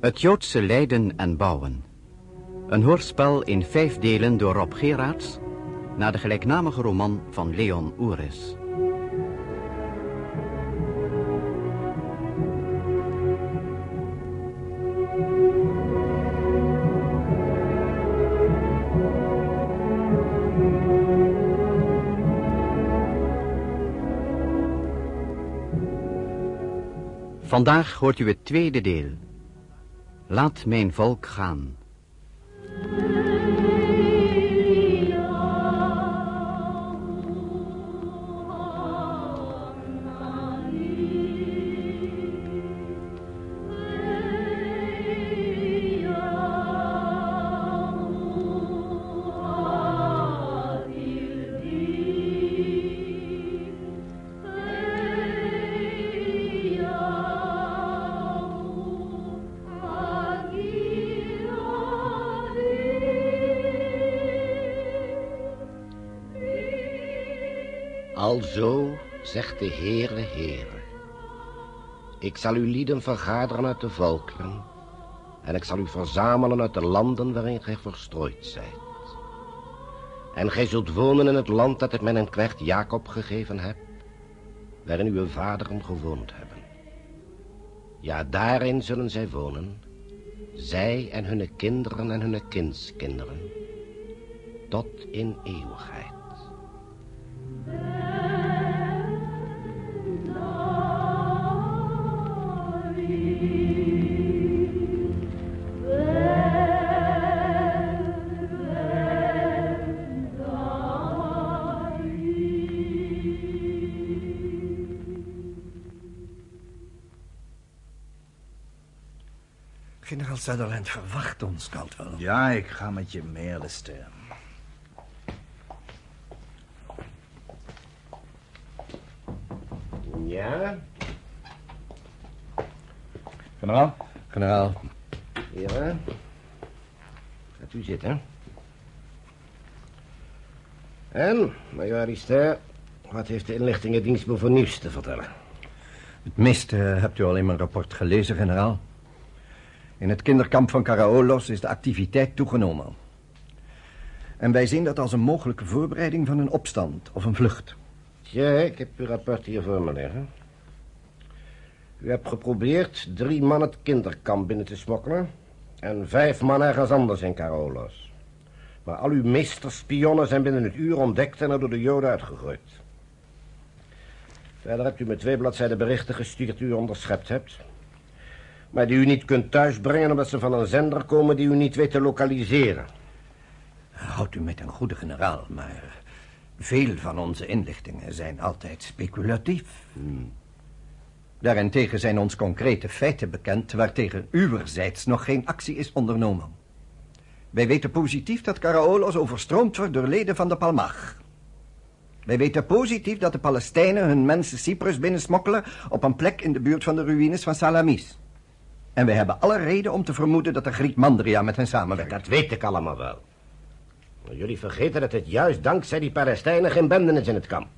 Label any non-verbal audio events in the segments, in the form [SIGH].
Het Joodse lijden en bouwen. Een hoorspel in vijf delen door Rob Gerards... naar de gelijknamige roman van Leon Oeris. Vandaag hoort u het tweede deel. Laat mijn volk gaan. De Heere, Heere. Ik zal uw lieden vergaderen uit de volkeren... en ik zal u verzamelen uit de landen waarin gij verstrooid zijt. En gij zult wonen in het land dat ik mijn knecht Jacob gegeven heb... waarin uw vaderen gewoond hebben. Ja, daarin zullen zij wonen... zij en hun kinderen en hun kindskinderen... tot in eeuwigheid. Generaal Sutherland verwacht ons, Caldwell. Ja, ik ga met je mee, Alistair. Ja, Generaal? Generaal, heren. Gaat u zitten. En, major Alistair, wat heeft de inlichtingendienst me voor nieuws te vertellen? het meeste hebt u al in mijn rapport gelezen, generaal. In het kinderkamp van Karaolos is de activiteit toegenomen. En wij zien dat als een mogelijke voorbereiding van een opstand of een vlucht. Tja, ik heb uw rapport hier voor me liggen. U hebt geprobeerd drie man het kinderkamp binnen te smokkelen... en vijf man ergens anders in Carolos. Maar al uw meesterspionnen zijn binnen het uur ontdekt... en er door de Joden uitgegooid. Verder hebt u me twee bladzijden berichten gestuurd die u onderschept hebt... maar die u niet kunt thuisbrengen omdat ze van een zender komen... die u niet weet te lokaliseren. Houdt u met een goede generaal, maar... veel van onze inlichtingen zijn altijd speculatief. Daarentegen zijn ons concrete feiten bekend... waartegen uwerzijds nog geen actie is ondernomen. Wij weten positief dat Karaolos overstroomd wordt door leden van de Palmach. Wij weten positief dat de Palestijnen hun mensen Cyprus binnensmokkelen... op een plek in de buurt van de ruïnes van Salamis. En wij hebben alle reden om te vermoeden dat de Griek Mandria met hen samenwerkt. Dat weet ik allemaal wel. Maar jullie vergeten dat het juist dankzij die Palestijnen geen benden is in het kamp.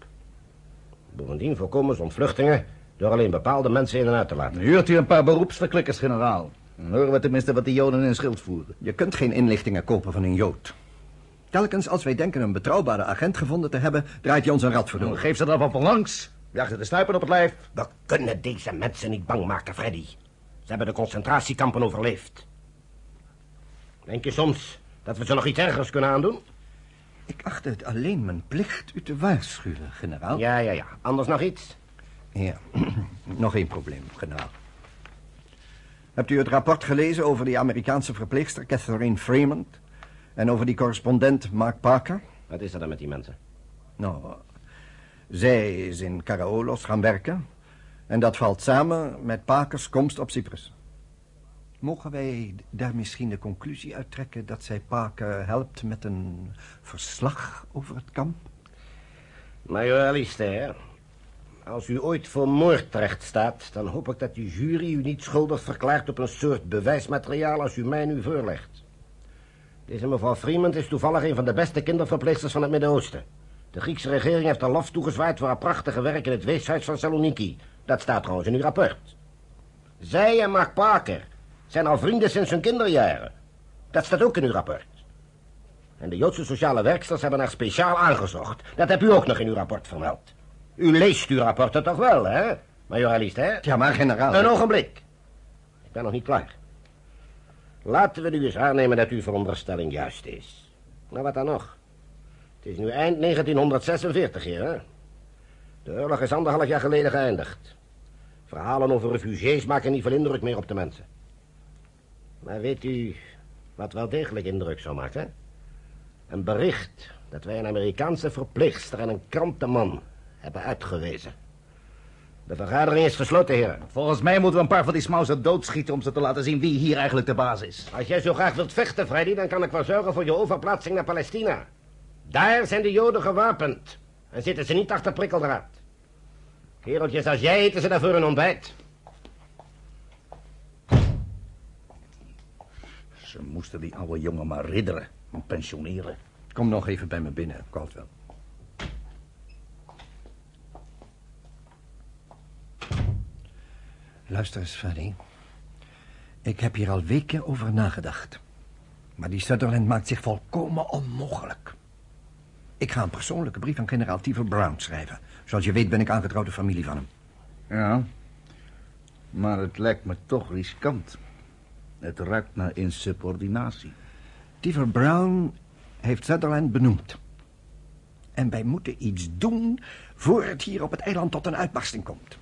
Bovendien voorkomen ze ontvluchtingen door alleen bepaalde mensen in en uit te laten. Huurt u een paar beroepsverklikkers, generaal. Dan horen we tenminste wat de Joden in schild voeren. Je kunt geen inlichtingen kopen van een Jood. Telkens als wij denken een betrouwbare agent gevonden te hebben... draait hij ons een rad voor Dan door. geef ze er van langs. Jaag ze de stuipen op het lijf. We kunnen deze mensen niet bang maken, Freddy. Ze hebben de concentratiekampen overleefd. Denk je soms dat we ze nog iets ergers kunnen aandoen? Ik achtte het alleen mijn plicht u te waarschuwen, generaal. Ja, ja, ja. Anders nog iets? Ja, [CLEARS THROAT] nog één probleem, generaal. Hebt u het rapport gelezen over die Amerikaanse verpleegster Catherine Fremont... en over die correspondent Mark Parker? Wat is er dan met die mensen? Nou, zij is in Karaolos gaan werken... en dat valt samen met Parkers komst op Cyprus. Mogen wij daar misschien de conclusie uittrekken... dat zij Parker helpt met een verslag over het kamp? Major Alistair, als u ooit voor moord terecht staat... dan hoop ik dat de jury u niet schuldig verklaart op een soort bewijsmateriaal... als u mij nu voorlegt. Deze mevrouw Freeman is toevallig een van de beste kinderverpleegsters van het Midden-Oosten. De Griekse regering heeft haar lof toegezwaaid voor haar prachtige werk in het weeshuis van Saloniki. Dat staat trouwens in uw rapport. Zij en Mark Parker zijn al vrienden sinds hun kinderjaren. Dat staat ook in uw rapport. En de Joodse sociale werksters hebben haar speciaal aangezocht. Dat heb u ook nog in uw rapport vermeld. U leest uw rapporten toch wel, hè, majoralist, hè? Ja, maar generaal... Een ogenblik. Ik ben nog niet klaar. Laten we nu eens aannemen dat uw veronderstelling juist is. Nou, wat dan nog? Het is nu eind 1946 hier, hè? De oorlog is anderhalf jaar geleden geëindigd. Verhalen over refugiés maken niet veel indruk meer op de mensen. Maar weet u wat wel degelijk indruk zou maken? Een bericht dat wij een Amerikaanse verpleegster en een krantenman hebben uitgewezen. De vergadering is gesloten, heren. Volgens mij moeten we een paar van die smauzen doodschieten... om ze te laten zien wie hier eigenlijk de baas is. Als jij zo graag wilt vechten, Freddy, dan kan ik wel zorgen voor je overplaatsing naar Palestina. Daar zijn de Joden gewapend. En zitten ze niet achter prikkeldraad. Kereltjes als jij eten ze daarvoor een ontbijt. Ze moesten die oude jongen maar ridderen en pensioneren. Kom nog even bij me binnen, Caldwell. Luister eens, Freddy. Ik heb hier al weken over nagedacht. Maar die Sutherland maakt zich volkomen onmogelijk. Ik ga een persoonlijke brief aan generaal Tiver Brown schrijven. Zoals je weet ben ik aangetrouwde familie van hem. Ja, maar het lijkt me toch riskant. Het ruikt naar insubordinatie. Tiver Brown heeft Sutherland benoemd. En wij moeten iets doen voor het hier op het eiland tot een uitbarsting komt.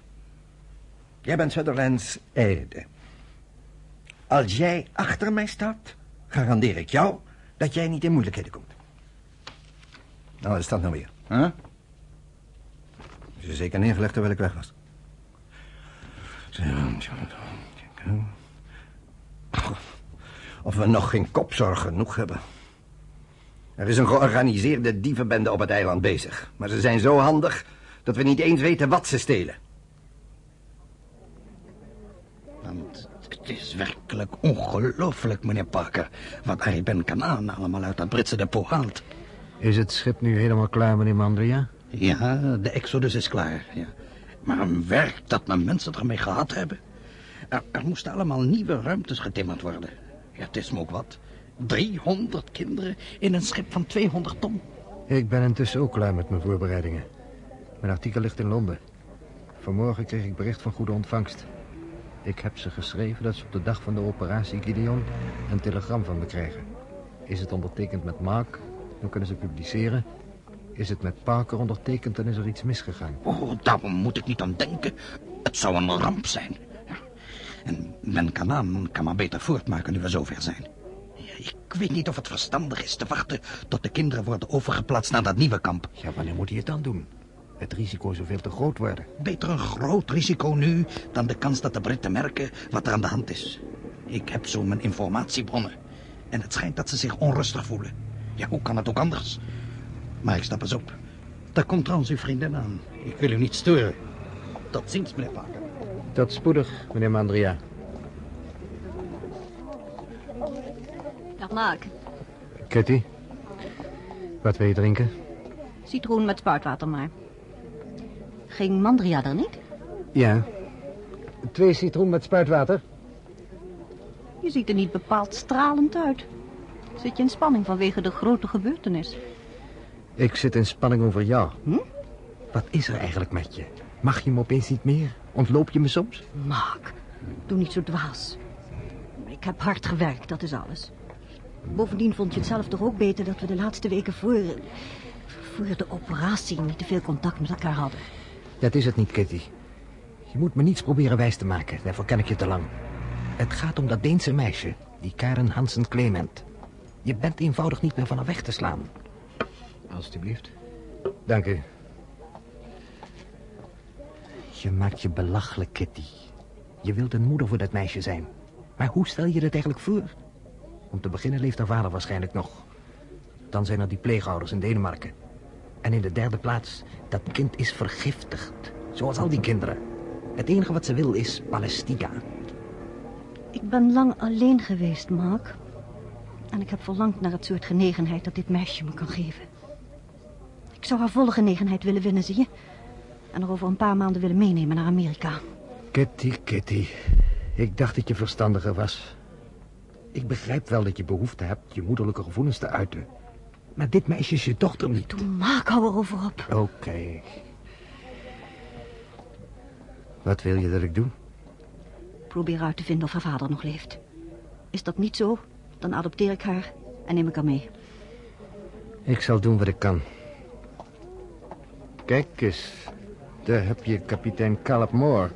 Jij bent Sutherlands eide. Als jij achter mij staat, garandeer ik jou dat jij niet in moeilijkheden komt. Nou, wat is dat nou weer? Huh? Is er zeker neergelegd terwijl ik weg was. Of we nog geen kopzorg genoeg hebben. Er is een georganiseerde dievenbende op het eiland bezig. Maar ze zijn zo handig dat we niet eens weten wat ze stelen. Want het is werkelijk ongelooflijk, meneer Parker... wat Harry Ben Kanaan allemaal uit dat Britse depot haalt. Is het schip nu helemaal klaar, meneer Mandria? Ja, de Exodus is klaar, ja. Maar een werk dat mijn mensen ermee gehad hebben. Er, moesten allemaal nieuwe ruimtes getimmerd worden. Ja, het is me ook wat. 300 kinderen in een schip van 200 ton. Ik ben intussen ook klaar met mijn voorbereidingen. Mijn artikel ligt in Londen. Vanmorgen kreeg ik bericht van goede ontvangst. Ik heb ze geschreven dat ze op de dag van de operatie Gideon een telegram van me krijgen. Is het ondertekend met Mark, dan kunnen ze publiceren. Is het met Parker ondertekend, dan is er iets misgegaan. Oh, daar moet ik niet aan denken. Het zou een ramp zijn. Ja. En men kan aan, kan maar beter voortmaken nu we zover zijn. Ja, Ik weet niet of het verstandig is te wachten tot de kinderen worden overgeplaatst naar dat nieuwe kamp. Ja, wanneer moet hij het dan doen? Het risico zou veel te groot worden. Beter een groot risico nu dan de kans dat de Britten merken wat er aan de hand is. Ik heb zo mijn informatiebronnen. En het schijnt dat ze zich onrustig voelen. Ja, hoe kan het ook anders? Maar ik stap eens op. Daar komt trouwens uw vriendin aan. Ik wil u niet storen. Tot ziens, meneer Parker. Tot spoedig, meneer Mandria. Dag Mark. Kitty, wat wil je drinken? Citroen met spuitwater maar. Ging Mandria er niet? Ja. Twee citroen met spuitwater? Je ziet er niet bepaald stralend uit. Zit je in spanning vanwege de grote gebeurtenis? Ik zit in spanning over jou. Hm? Wat is er eigenlijk met je? Mag je me opeens niet meer? Ontloop je me soms? Mark, doe niet zo dwaas. Ik heb hard gewerkt, dat is alles. Bovendien vond je het zelf toch ook beter dat we de laatste weken voor... voor de operatie niet te veel contact met elkaar hadden. Dat is het niet, Kitty. Je moet me niets proberen wijs te maken. Daarvoor ken ik je te lang. Het gaat om dat Deense meisje, die Karen Hansen Clement. Je bent eenvoudig niet meer van haar weg te slaan. Alsjeblieft. Dank u. Je maakt je belachelijk, Kitty. Je wilt een moeder voor dat meisje zijn. Maar hoe stel je dat eigenlijk voor? Om te beginnen leeft haar vader waarschijnlijk nog. Dan zijn er die pleegouders in Denemarken. En in de derde plaats, dat kind is vergiftigd. Zoals al die kinderen. Het enige wat ze wil is Palestina. Ik ben lang alleen geweest, Mark. En ik heb verlangd naar het soort genegenheid dat dit meisje me kan geven. Ik zou haar volle genegenheid willen winnen, zie je? En er over een paar maanden willen meenemen naar Amerika. Kitty, Kitty. Ik dacht dat je verstandiger was. Ik begrijp wel dat je behoefte hebt je moederlijke gevoelens te uiten. Maar dit meisje is je dochter niet. Doe maak, hou erover op. Oké. Wat wil je dat ik doe? Probeer uit te vinden of haar vader nog leeft. Is dat niet zo, dan adopteer ik haar en neem ik haar mee. Ik zal doen wat ik kan. Kijk eens. Daar heb je kapitein Caleb Moore.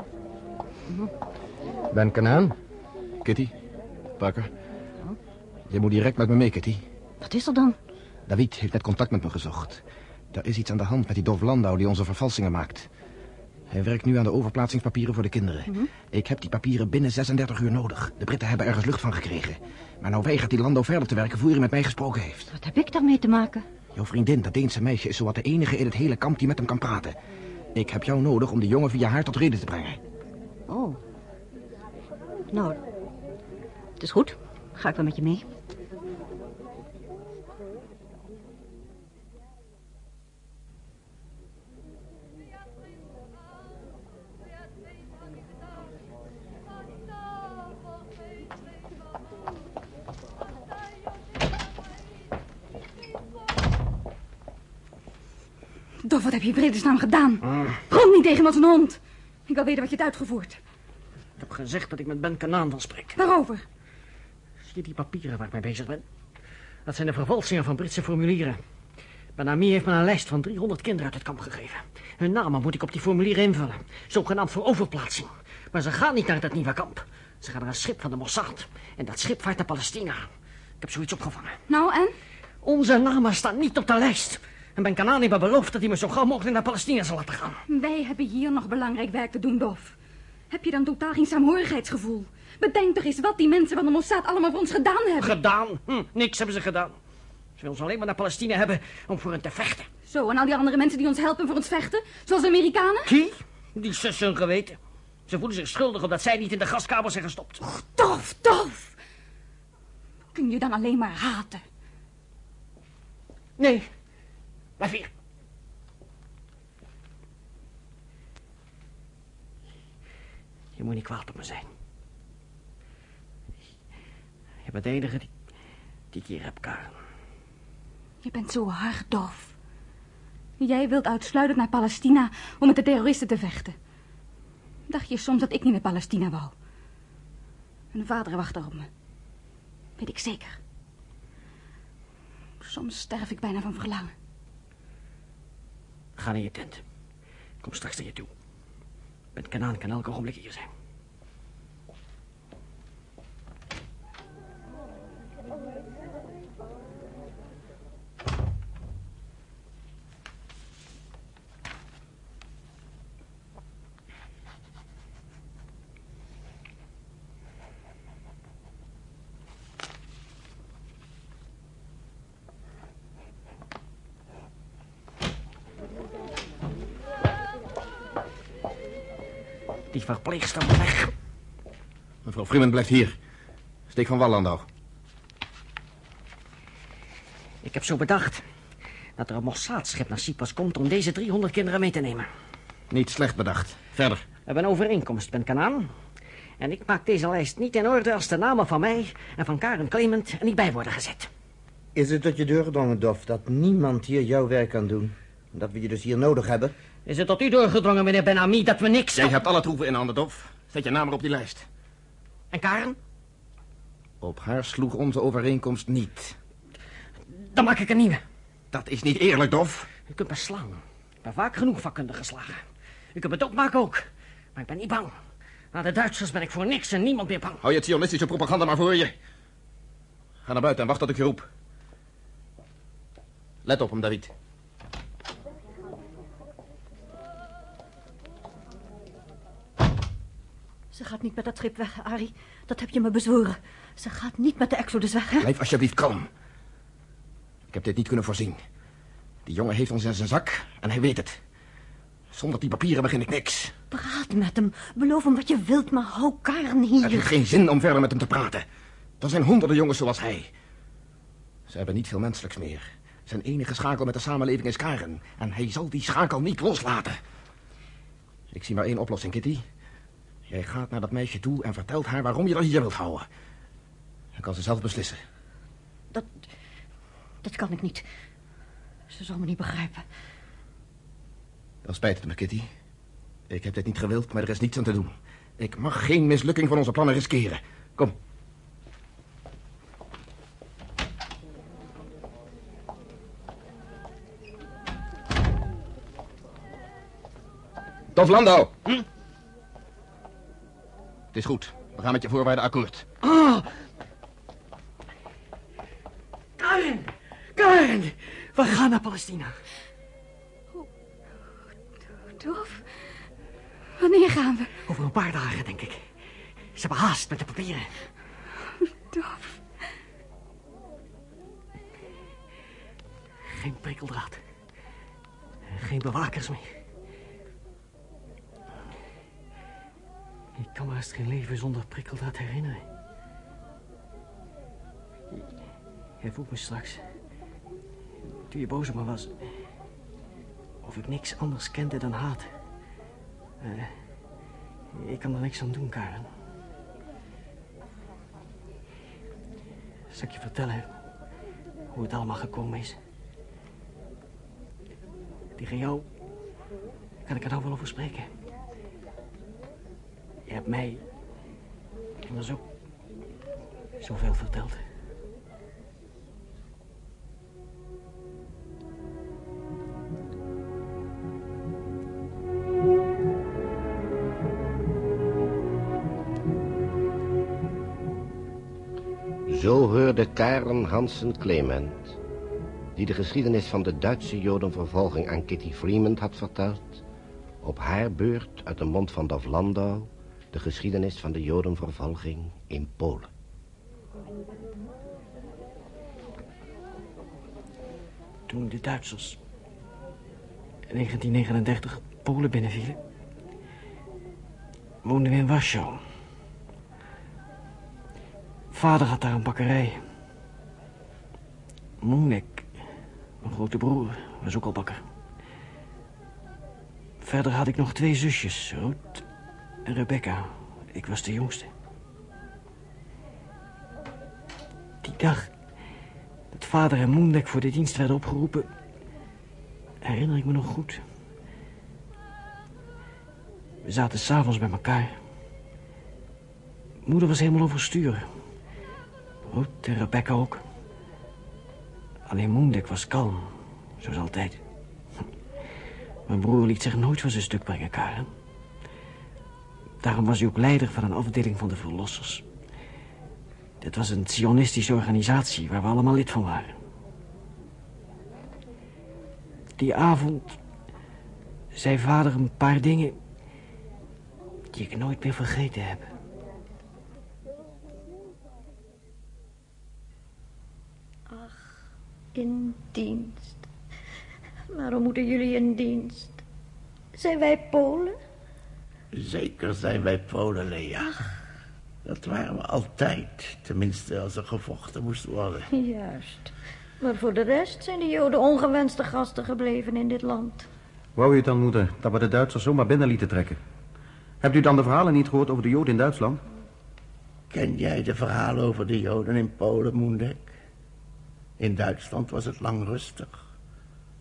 Ben Kanaan? Kitty, Parker. Je moet direct met me mee, Kitty. Wat is er dan? David heeft net contact met me gezocht. Er is iets aan de hand met die Dov Landau die onze vervalsingen maakt. Hij werkt nu aan de overplaatsingspapieren voor de kinderen. Ik heb die papieren binnen 36 uur nodig. De Britten hebben ergens lucht van gekregen. Maar nou weigert die Landau verder te werken voor hij met mij gesproken heeft. Wat heb ik daarmee te maken? Jouw vriendin, dat Deense meisje, is zowat de enige in het hele kamp die met hem kan praten. Ik heb jou nodig om de jongen via haar tot reden te brengen. Oh. Nou, het is goed. Ga ik wel met je mee. Dof, wat heb je vredesnaam gedaan? Kom niet tegen me als een hond. Ik wil weten wat je hebt uitgevoerd. Ik heb gezegd dat ik met Ben Kanaan wil spreken. Waarover? Zie je die papieren waar ik mee bezig ben? Dat zijn de vervalsingen van Britse formulieren. Ben Ami heeft me een lijst van 300 kinderen uit het kamp gegeven. Hun namen moet ik op die formulieren invullen. Zogenaamd voor overplaatsing. Maar ze gaan niet naar het nieuwe kamp. Ze gaan naar een schip van de Mossad. En dat schip vaart naar Palestina. Ik heb zoiets opgevangen. Nou, en? Onze namen staan niet op de lijst. En Ben Kanaan heeft beloofd dat hij me zo gauw mogelijk naar Palestina zal laten gaan. Wij hebben hier nog belangrijk werk te doen, Dof. Heb je dan totaal geen saamhorigheidsgevoel? Bedenk toch eens wat die mensen van de Mossad allemaal voor ons gedaan hebben. Gedaan? Hm, niks hebben ze gedaan. Ze willen ons alleen maar naar Palestina hebben om voor hen te vechten. Zo, en al die andere mensen die ons helpen voor ons vechten? Zoals de Amerikanen? Die? Die zussen hun geweten. Ze voelen zich schuldig omdat zij niet in de gaskamer zijn gestopt. Dof, dof! Kun je dan alleen maar haten? Nee, blijf hier. Je moet niet kwaad op me zijn. Je bent de enige die, ik hier heb, Karen. Je bent zo hard, Dof. Jij wilt uitsluitend naar Palestina om met de terroristen te vechten. Dacht je soms dat ik niet naar Palestina wou? Mijn vader wacht op me. Weet ik zeker. Soms sterf ik bijna van verlangen. Ga naar je tent. Kom straks naar je toe. Met Kanaan kan elk ogenblik hier zijn. Verpleegster moet weg. Mevrouw Freeman blijft hier. Steek van Wallandau. Ik heb zo bedacht dat er een Mossad-schip naar Cyprus komt om deze 300 kinderen mee te nemen. Niet slecht bedacht. Verder. We hebben een overeenkomst met Kanaan. En ik maak deze lijst niet in orde als de namen van mij en van Karen Clement er niet bij worden gezet. Is het tot je deur gedrongen, Dof, dat niemand hier jouw werk kan doen? Dat we je dus hier nodig hebben? Is het tot u doorgedrongen, meneer Benami, dat we niks... Jij hebt alle troeven in handen, Dof. Zet je naam maar op die lijst. En Karen? Op haar sloeg onze overeenkomst niet. Dan maak ik een nieuwe. Dat is niet eerlijk, Dof. U kunt me slaan. Ik ben vaak genoeg vakkundig geslagen. U kunt me doodmaken ook. Maar ik ben niet bang. Na de Duitsers ben ik voor niks en niemand meer bang. Hou je sionistische propaganda maar voor je. Ga naar buiten en wacht tot ik je roep. Let op hem, David. Ze gaat niet met dat schip weg, Arie. Dat heb je me bezworen. Ze gaat niet met de Exodus weg, hè? Blijf alsjeblieft kalm. Ik heb dit niet kunnen voorzien. Die jongen heeft ons in zijn zak en hij weet het. Zonder die papieren begin ik niks. Praat met hem. Beloof hem wat je wilt, maar hou Karen hier. Het heeft geen zin om verder met hem te praten. Er zijn honderden jongens zoals hij. Ze hebben niet veel menselijks meer. Zijn enige schakel met de samenleving is Karen. En hij zal die schakel niet loslaten. Ik zie maar één oplossing, Kitty. Jij gaat naar dat meisje toe en vertelt haar waarom je dat hier wilt houden. Dan kan ze zelf beslissen. Dat, dat kan ik niet. Ze zal me niet begrijpen. Dan spijt het me, Kitty. Ik heb dit niet gewild, maar er is niets aan te doen. Ik mag geen mislukking van onze plannen riskeren. Kom. Tof Landau. Hm? Is goed. We gaan met je voorwaarden akkoord. Oh. Karen! Karen! We gaan naar Palestina. Doof? Wanneer gaan we? Over een paar dagen, denk ik. Ze hebben haast met de papieren. Doof. Geen prikkeldraad. Geen bewakers meer. Ik kan me haast geen leven zonder prikkeldraad herinneren. Jij vroeg me straks, toen je boos op me was, of ik niks anders kende dan haat. Eh, ik kan er niks aan doen, Karen. Zal ik je vertellen hoe het allemaal gekomen is? Tegen jou kan ik er nou wel over spreken. Je hebt mij immers ook zoveel verteld. Zo hoorde Karen Hansen Clement, die de geschiedenis van de Duitse jodenvervolging aan Kitty Freeman had verteld, op haar beurt uit de mond van Dov Landau de geschiedenis van de jodenvervolging in Polen. Toen de Duitsers in 1939 Polen binnenvielen, woonden we in Warschau. Vader had daar een bakkerij. Moenek, mijn grote broer, was ook al bakker. Verder had ik nog twee zusjes, Ruth Rebecca. Ik was de jongste. Die dag dat vader en Moendek voor de dienst werden opgeroepen... herinner ik me nog goed. We zaten s'avonds bij elkaar. Moeder was helemaal overstuur. Ruth en Rebecca ook. Alleen Moendek was kalm, zoals altijd. Mijn broer liet zich nooit van zijn stuk brengen, Karen. Daarom was hij ook leider van een afdeling van de Verlossers. Dit was een sionistische organisatie waar we allemaal lid van waren. Die avond zei vader een paar dingen die ik nooit meer vergeten heb. Ach, in dienst. Waarom moeten jullie in dienst? Zijn wij Polen? Zeker zijn wij Polen, Lea. Dat waren we altijd. Tenminste, als er gevochten moest worden. [LAUGHS] Juist. Maar voor de rest zijn de Joden ongewenste gasten gebleven in dit land. Wou u het dan, moeder, dat we de Duitsers zomaar binnen lieten trekken? Hebt u dan de verhalen niet gehoord over de Joden in Duitsland? Ken jij de verhalen over de Joden in Polen, Moendek? In Duitsland was het lang rustig.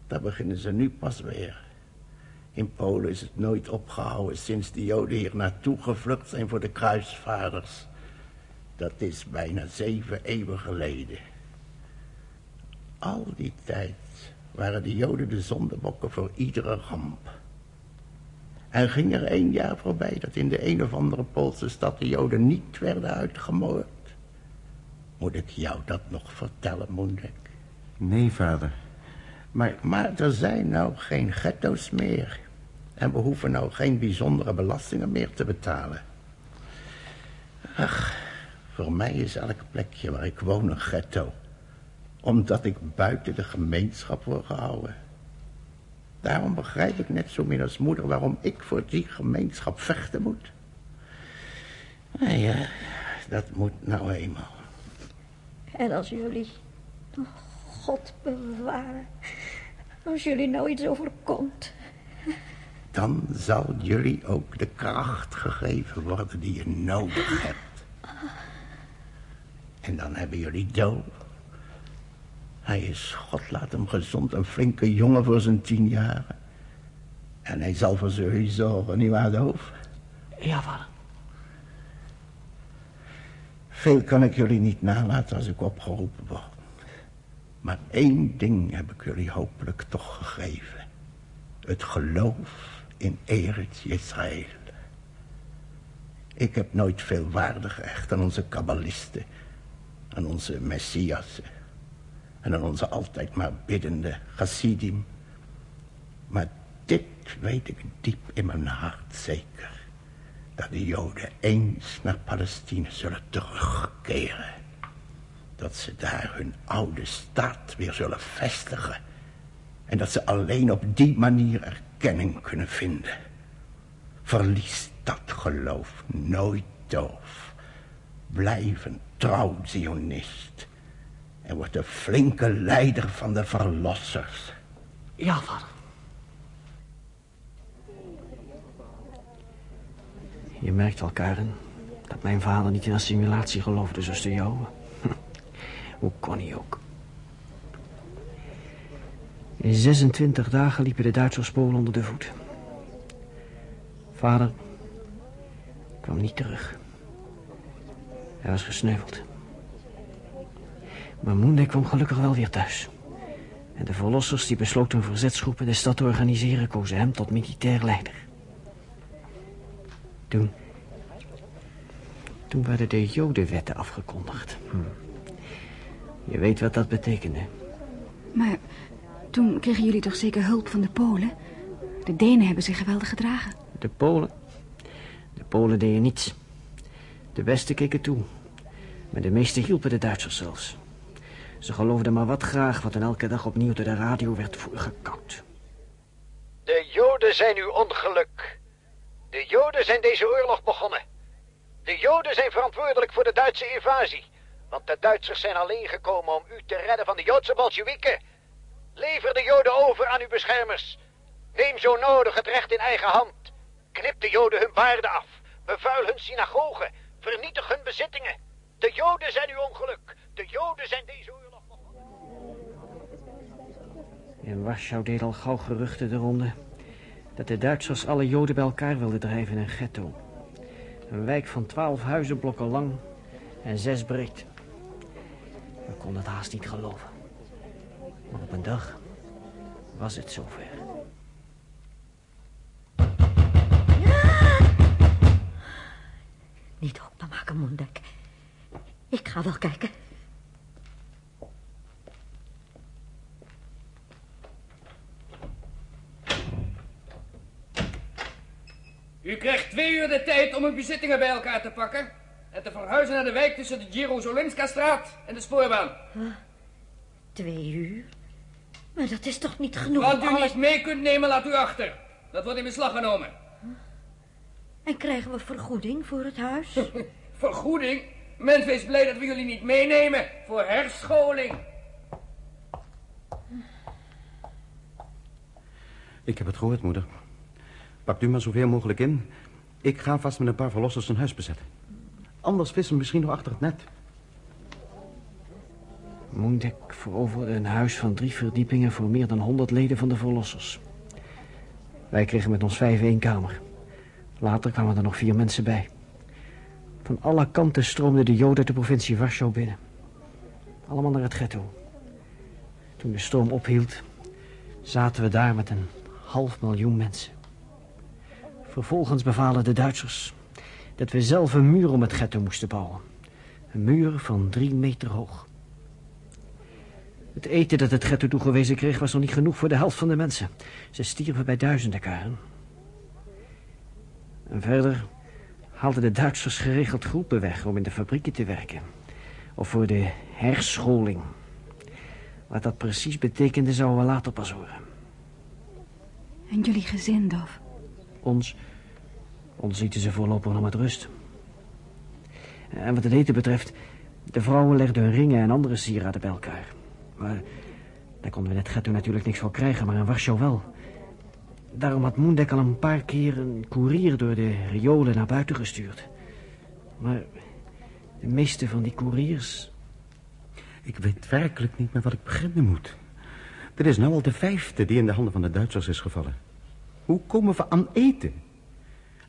Daar beginnen ze nu pas weer. In Polen is het nooit opgehouden sinds de Joden hier naartoe gevlucht zijn voor de kruisvaarders. Dat is bijna zeven eeuwen geleden. Al die tijd waren de Joden de zondebokken voor iedere ramp. En ging er één jaar voorbij dat in de een of andere Poolse stad de Joden niet werden uitgemoord. Moet ik jou dat nog vertellen, Moendek? Nee, vader. Maar... Maar er zijn nou geen ghetto's meer. En we hoeven nou geen bijzondere belastingen meer te betalen. Ach, voor mij is elk plekje waar ik woon een ghetto. Omdat ik buiten de gemeenschap word gehouden. Daarom begrijp ik net zo min als moeder waarom ik voor die gemeenschap vechten moet. Nou ja, dat moet nou eenmaal. En als jullie... God bewaren. Als jullie nou iets overkomt. Dan zal jullie ook de kracht gegeven worden die je nodig hebt. En dan hebben jullie Doof. Hij is, God laat hem gezond, een flinke jongen voor zijn tien jaren. En hij zal voor jullie zorgen, nietwaar Doof? Ja, vader. Veel kan ik jullie niet nalaten als ik opgeroepen word. Maar één ding heb ik jullie hopelijk toch gegeven. Het geloof in Eretz Israël. Ik heb nooit veel waarde gehecht aan onze kabbalisten, aan onze messiassen en aan onze altijd maar biddende chassidim. Maar dit weet ik diep in mijn hart zeker. Dat de Joden eens naar Palestina zullen terugkeren. Dat ze daar hun oude staat weer zullen vestigen. En dat ze alleen op die manier erkenning kunnen vinden. Verlies dat geloof nooit doof. Blijf een trouw zionist. En word de flinke leider van de verlossers. Ja, vader. Je merkt wel, Karen, dat mijn vader niet in een simulatie geloofde, zuster Jo. [LAUGHS] Hoe kon hij ook? In 26 dagen liepen de Duitsers Polen onder de voet. Vader kwam niet terug. Hij was gesneuveld. Maar Moendek kwam gelukkig wel weer thuis. En de verlossers die besloten een verzetsgroep in de stad te organiseren... kozen hem tot militair leider. Toen... Toen werden de jodenwetten afgekondigd. Hm. Je weet wat dat betekende. Maar toen kregen jullie toch zeker hulp van de Polen? De Denen hebben zich geweldig gedragen. De Polen? De Polen deden niets. De Westen keken toe. Maar de meesten hielpen de Duitsers zelfs. Ze geloofden maar wat graag wat er elke dag opnieuw door de radio werd voorgekoud. De Joden zijn uw ongeluk. De Joden zijn deze oorlog begonnen. De Joden zijn verantwoordelijk voor de Duitse invasie. Want de Duitsers zijn alleen gekomen om u te redden van de Joodse Bolsjewieken. Lever de Joden over aan uw beschermers. Neem zo nodig het recht in eigen hand. Knip de Joden hun baarden af. Bevuil hun synagogen. Vernietig hun bezittingen. De Joden zijn uw ongeluk. De Joden zijn deze oorlog. In Warschau deed al gauw geruchten de ronde... dat de Duitsers alle Joden bij elkaar wilden drijven in een ghetto. Een wijk van twaalf huizenblokken lang en zes breed. We konden het haast niet geloven. Maar op een dag was het zover. Niet openmaken, Moendek. Ik ga wel kijken. U krijgt twee uur de tijd om uw bezittingen bij elkaar te pakken... en te verhuizen naar de wijk tussen de Jerozolimska-straat en de spoorbaan. Huh? Twee uur? Maar dat is toch niet genoeg Wat u alles- niet mee kunt nemen, laat u achter. Dat wordt in beslag genomen. En krijgen we vergoeding voor het huis? [LAUGHS] Vergoeding? Mens wees blij dat we jullie niet meenemen voor herscholing. Ik heb het gehoord, moeder. Pakt u maar zoveel mogelijk in. Ik ga vast met een paar verlossers een huis bezetten. Anders vissen we misschien nog achter het net. Moendek veroverde een huis van drie verdiepingen... voor meer dan honderd leden van de verlossers. Wij kregen met ons vijf één kamer. Later kwamen er nog vier mensen bij. Van alle kanten stroomden de Joden uit de provincie Warschau binnen. Allemaal naar het ghetto. Toen de stroom ophield, zaten we daar met een half miljoen mensen. Vervolgens bevalen de Duitsers dat we zelf een muur om het ghetto moesten bouwen. Een muur van drie meter hoog. Het eten dat het ghetto toegewezen kreeg was nog niet genoeg voor de helft van de mensen. Ze stierven bij duizenden karen. En verder haalden de Duitsers geregeld groepen weg om in de fabrieken te werken. Of voor de herscholing. Wat dat precies betekende zouden we later pas horen. En jullie gezin, Dof? Ons, ons lieten ze voorlopig nog met rust. En wat het eten betreft, de vrouwen legden hun ringen en andere sieraden bij elkaar. Maar daar konden we in het ghetto natuurlijk niks voor krijgen, maar in Warschau wel. Daarom had Moendek al een paar keer een koerier door de riolen naar buiten gestuurd. Maar de meeste van die koeriers... Ik weet werkelijk niet meer wat ik beginnen moet. Er is nou al de vijfde die in de handen van de Duitsers is gevallen. Hoe komen we aan eten?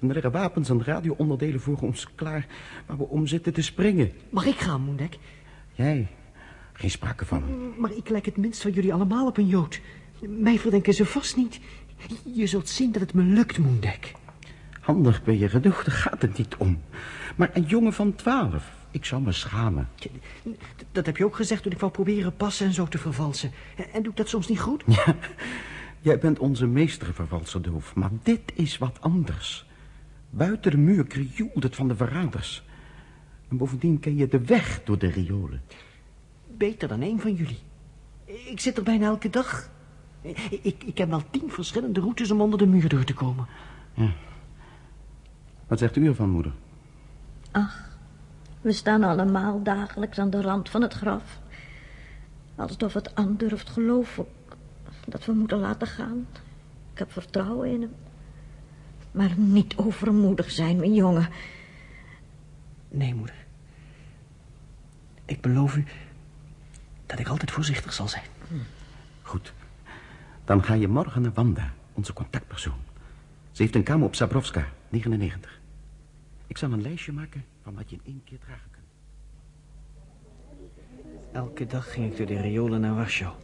En er liggen wapens en radioonderdelen voor ons klaar... waar we om zitten te springen. Mag ik gaan, Moendek? Jij? Geen sprake van. Maar ik lijk het minst van jullie allemaal op een Jood. Mij verdenken ze vast niet. Je zult zien dat het me lukt, Moendek. Handig ben je genoeg, daar gaat het niet om. Maar een jongen van twaalf, ik zou me schamen. Dat heb je ook gezegd toen ik wou proberen passen en zo te vervalsen. En doe ik dat soms niet goed? Ja, [LAUGHS] jij bent onze meestervervalser, Doof. Maar dit is wat anders. Buiten de muur krioelt het van de verraders. En bovendien ken je de weg door de riolen. Beter dan een van jullie. Ik zit er bijna elke dag. Ik, ik heb wel tien verschillende routes om onder de muur door te komen. Ja. Wat zegt u ervan, moeder? Ach, we staan allemaal dagelijks aan de rand van het graf. Alsof het aandurft geloven dat we moeten laten gaan. Ik heb vertrouwen in hem. Maar niet overmoedig zijn, mijn jongen. Nee, moeder. Ik beloof u dat ik altijd voorzichtig zal zijn. Goed. Dan ga je morgen naar Wanda, onze contactpersoon. Ze heeft een kamer op Sabrovska, 99. Ik zal een lijstje maken van wat je in één keer dragen kunt. Elke dag ging ik door de riolen naar Warschau.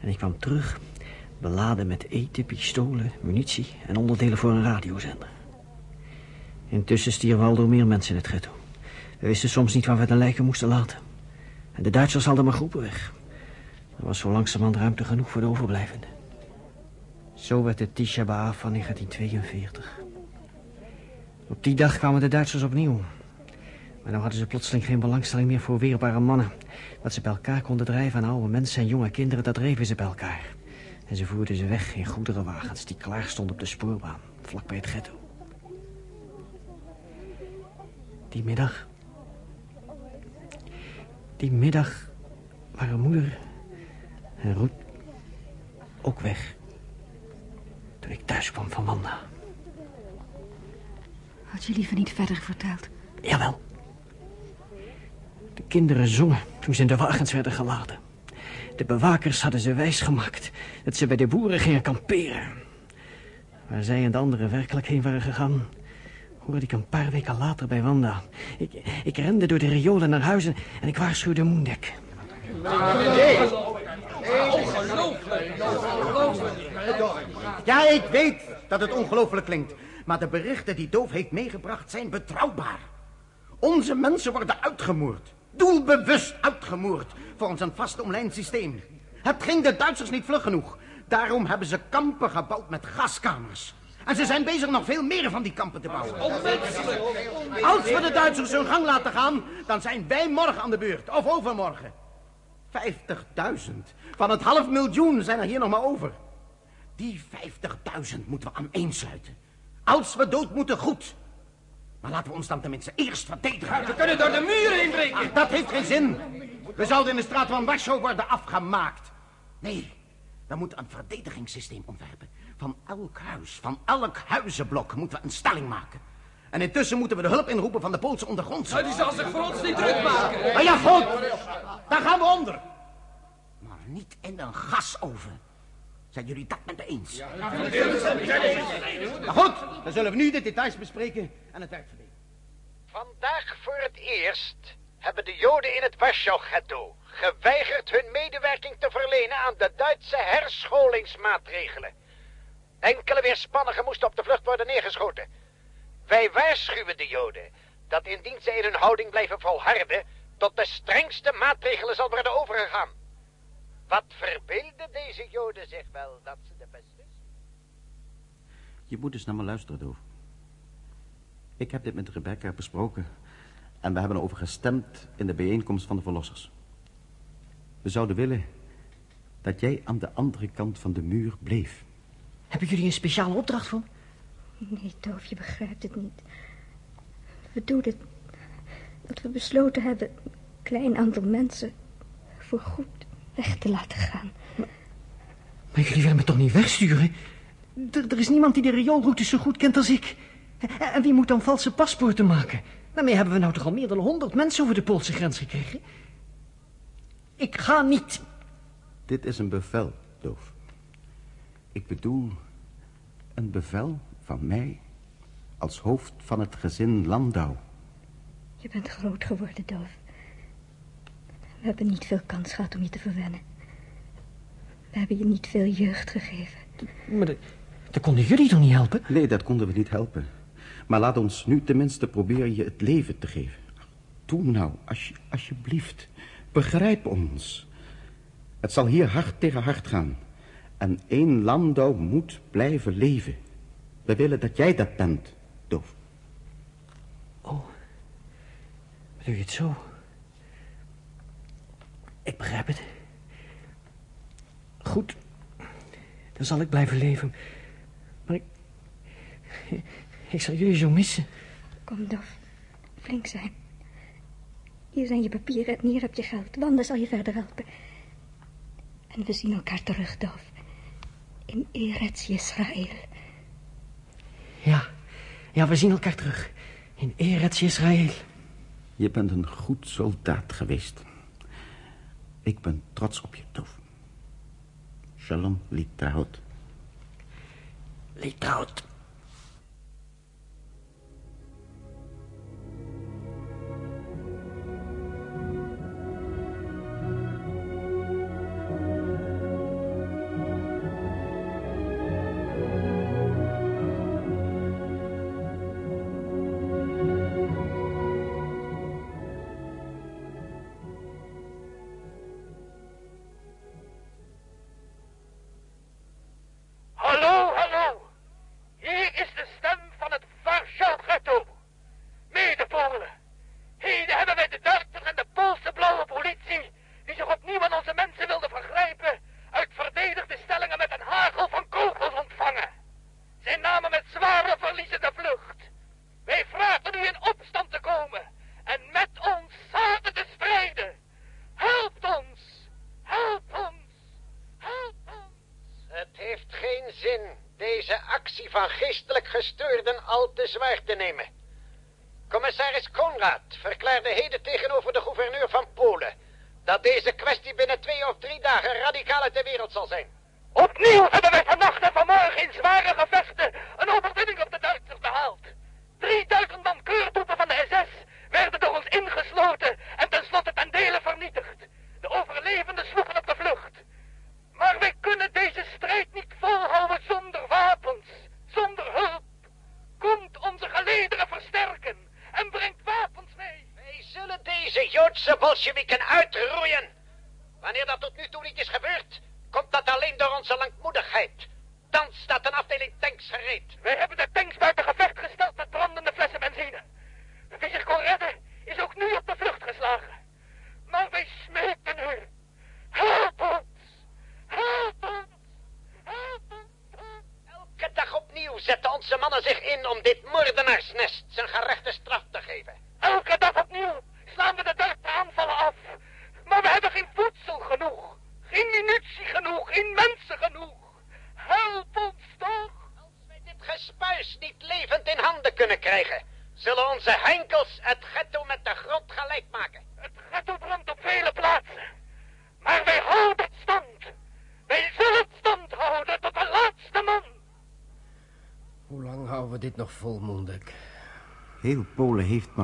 En ik kwam terug, beladen met eten, pistolen, munitie en onderdelen voor een radiozender. Intussen stierven al door meer mensen in het ghetto. We wisten soms niet waar we de lijken moesten laten. En de Duitsers haalden maar groepen weg. Er was zo langzamerhand ruimte genoeg voor de overblijvenden. Zo werd het Tisha B'Av van 1942. Op die dag kwamen de Duitsers opnieuw. Maar nu hadden ze plotseling geen belangstelling meer voor weerbare mannen. Wat ze bij elkaar konden drijven aan oude mensen en jonge kinderen, dat dreven ze bij elkaar. En ze voerden ze weg in goederenwagens die klaar stonden op de spoorbaan, vlakbij het ghetto. Die middag... Die middag waren moeder en Roet ook weg. Toen ik thuis kwam van Wanda. Had je liever niet verder verteld? Jawel. De kinderen zongen toen ze in de wagens werden geladen. De bewakers hadden ze wijsgemaakt dat ze bij de boeren gingen kamperen. Waar zij en de anderen werkelijk heen waren gegaan... hoorde ik een paar weken later bij Wanda. Ik, rende door de riolen naar huis en, en ik waarschuwde Moendek. Ja, ik weet dat het ongelooflijk klinkt. Maar de berichten die Doof heeft meegebracht zijn betrouwbaar. Onze mensen worden uitgemoord. Doelbewust uitgemoord. Volgens een vast omlijnd systeem. Het ging de Duitsers niet vlug genoeg. Daarom hebben ze kampen gebouwd met gaskamers. En ze zijn bezig nog veel meer van die kampen te bouwen. Als we de Duitsers hun gang laten gaan, dan zijn wij morgen aan de beurt. Of overmorgen. 50.000. Van het half miljoen zijn er hier nog maar over. Die 50.000 moeten we aan één sluiten. Als we dood moeten, goed. Maar laten we ons dan tenminste eerst verdedigen. We kunnen door de muren heen breken. Ach, dat heeft geen zin. We zouden in de straat van Warschau worden afgemaakt. Nee, we moeten een verdedigingssysteem ontwerpen. Van elk huis, van elk huizenblok moeten we een stelling maken. En intussen moeten we de hulp inroepen van de Poolse ondergrondse. Nou, die zal zich voor ons niet druk maken. Maar ja, goed. Daar gaan we onder. Maar niet in een gasoven. Zijn jullie dat met me eens? Ja. Nou goed, dan zullen we nu de details bespreken en het werk verdelen. Vandaag voor het eerst hebben de Joden in het Warschau-ghetto geweigerd hun medewerking te verlenen aan de Duitse herscholingsmaatregelen. Enkele weerspannigen moesten op de vlucht worden neergeschoten. Wij waarschuwen de Joden dat indien zij in hun houding blijven volharden, tot de strengste maatregelen zal worden overgegaan. Wat verbeelden deze Joden zich wel dat ze de beste... Je moet eens naar me luisteren, Doof. Ik heb dit met Rebecca besproken. En we hebben erover gestemd in de bijeenkomst van de verlossers. We zouden willen dat jij aan de andere kant van de muur bleef. Hebben jullie een speciale opdracht voor? Nee, Doof, je begrijpt het niet. We doen het dat we besloten hebben een klein aantal mensen voorgoed weg te laten gaan. Maar jullie willen me toch niet wegsturen? Er, er is niemand die de rioolroutes zo goed kent als ik. En, en wie moet dan valse paspoorten maken? Daarmee hebben we nou toch al meer dan honderd mensen over de Poolse grens gekregen? Ik ga niet. Dit is een bevel, Doof. Ik bedoel een bevel van mij als hoofd van het gezin Landau. Je bent groot geworden, Doof. We hebben niet veel kans gehad om je te verwennen. We hebben je niet veel jeugd gegeven. Maar dat, dat konden jullie toch niet helpen? Nee, dat konden we niet helpen. Maar laat ons nu tenminste proberen je het leven te geven. Doe nou, als, alsjeblieft. Begrijp ons. Het zal hier hard tegen hard gaan. En één Landau moet blijven leven. We willen dat jij dat bent, Doof. Oh, doe je het zo? Ik begrijp het. Goed, dan zal ik blijven leven. Maar ik... [LAUGHS] Ik zal jullie zo missen. Kom, Dof. Flink zijn. Hier zijn je papieren en hier heb je geld. Wanda zal je verder helpen. En we zien elkaar terug, Dof. In Eretz Israël. Ja, ja, we zien elkaar terug. In Eretz Israël. Je bent een goed soldaat geweest. Ik ben trots op je, Doof. Shalom, Litraut. Litraut.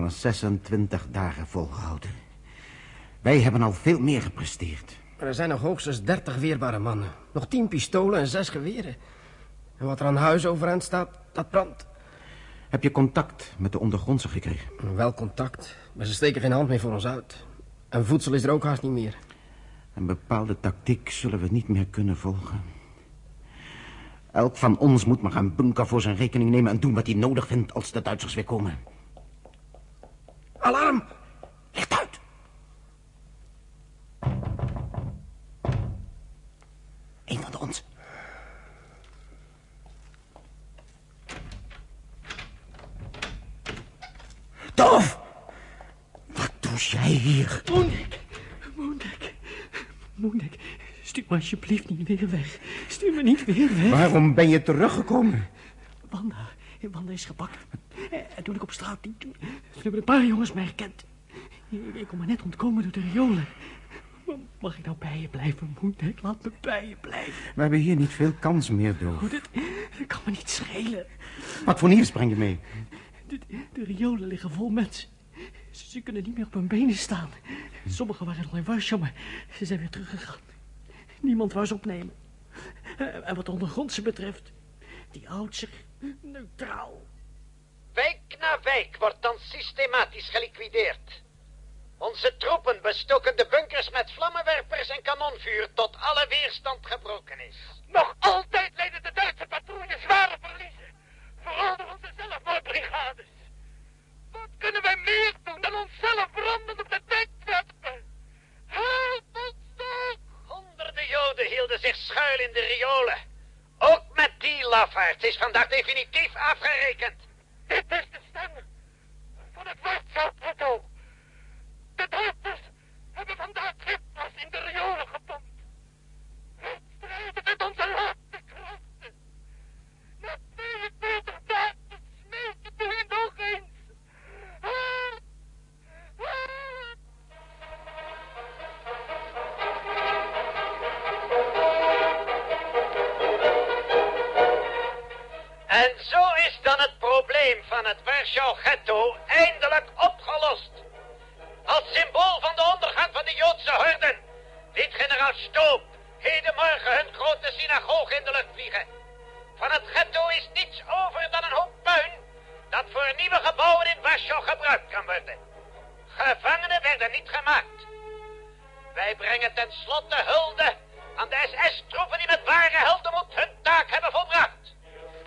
Maar een 26 dagen volgehouden. Wij hebben al veel meer gepresteerd. Maar er zijn nog hoogstens 30 weerbare mannen. Nog 10 pistolen en 6 geweren. En wat er aan huis overeind staat, dat brandt. Heb je contact met de ondergrondse gekregen? Wel contact, maar ze steken geen hand meer voor ons uit. En voedsel is er ook haast niet meer. Een bepaalde tactiek zullen we niet meer kunnen volgen. Elk van ons moet maar een bunker voor zijn rekening nemen... en doen wat hij nodig vindt als de Duitsers weer komen. Alarm! Licht uit! Een van de ons. Doof! Wat doe jij hier? Moendek, Moendek, Moendek, Stuur me alsjeblieft niet weer weg. Stuur me niet weer weg. Waarom ben je teruggekomen? Wanda, Wanda is gepakt. En toen ik op straat liep, toen, toen hebben een paar jongens mij herkend. Ik, ik kon maar net ontkomen door de riolen. Mag ik nou bij je blijven, Moendek? Laat me bij je blijven. We hebben hier niet veel kans meer, Doof. Oh, dit, dit kan me niet schelen. Wat voor nieuws breng je mee? De, de riolen liggen vol mensen. Ze, ze kunnen niet meer op hun benen staan. Sommigen waren nog in Warschau, maar ze zijn weer teruggegaan. Niemand wou ze opnemen. En wat de ondergrondse betreft, die zich neutraal. Wijk na wijk wordt dan systematisch geliquideerd. Onze troepen bestoken de bunkers met vlammenwerpers en kanonvuur tot alle weerstand gebroken is. Nog altijd leiden de Duitse patrouilles zware verliezen. Vooral door onze zelfmoordbrigades. Wat kunnen wij meer doen dan onszelf branden op de dek werpen? Help ons toch! Honderden Joden hielden zich schuil in de riolen. Ook met die lafaards is vandaag definitief afgerekend. Dit is de stem van het Warschau-proto. De Duitsers hebben vandaag Hitlers in de riolen gepompt. We strijden met onze laatste is dan het probleem van het Warschau-ghetto eindelijk opgelost. Als symbool van de ondergang van de Joodse horden liet generaal Stoop hedenmorgen hun grote synagoge in de lucht vliegen. Van het ghetto is niets over dan een hoop puin dat voor nieuwe gebouwen in Warschau gebruikt kan worden. Gevangenen werden niet gemaakt. Wij brengen tenslotte hulde aan de SS-troepen die met ware heldenmoed hun taak hebben volbracht.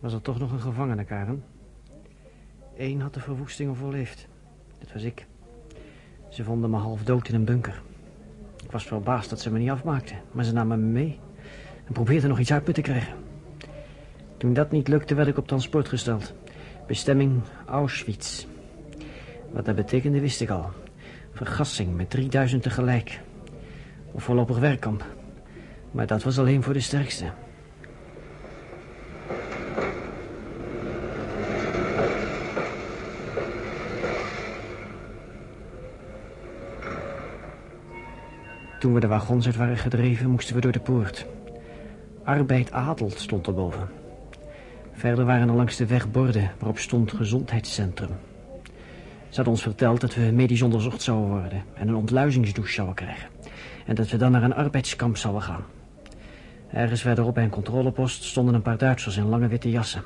was er toch nog een gevangene, Karen. Eén had de verwoesting overleefd. Dat was ik. Ze vonden me half dood in een bunker. Ik was verbaasd dat ze me niet afmaakten, maar ze namen me mee en probeerden nog iets uit me te krijgen. Toen dat niet lukte, werd ik op transport gesteld. Bestemming Auschwitz. Wat dat betekende wist ik al. Vergassing met 3000 tegelijk. Of voorlopig werkkamp. Maar dat was alleen voor de sterkste. Toen we de wagons uit waren gedreven, moesten we door de poort. Arbeid adelt stond erboven. Verder waren er langs de weg borden waarop stond gezondheidscentrum. Ze hadden ons verteld dat we medisch onderzocht zouden worden en een ontluizingsdouche zouden krijgen. En dat we dan naar een arbeidskamp zouden gaan. Ergens verderop bij een controlepost stonden een paar Duitsers in lange witte jassen.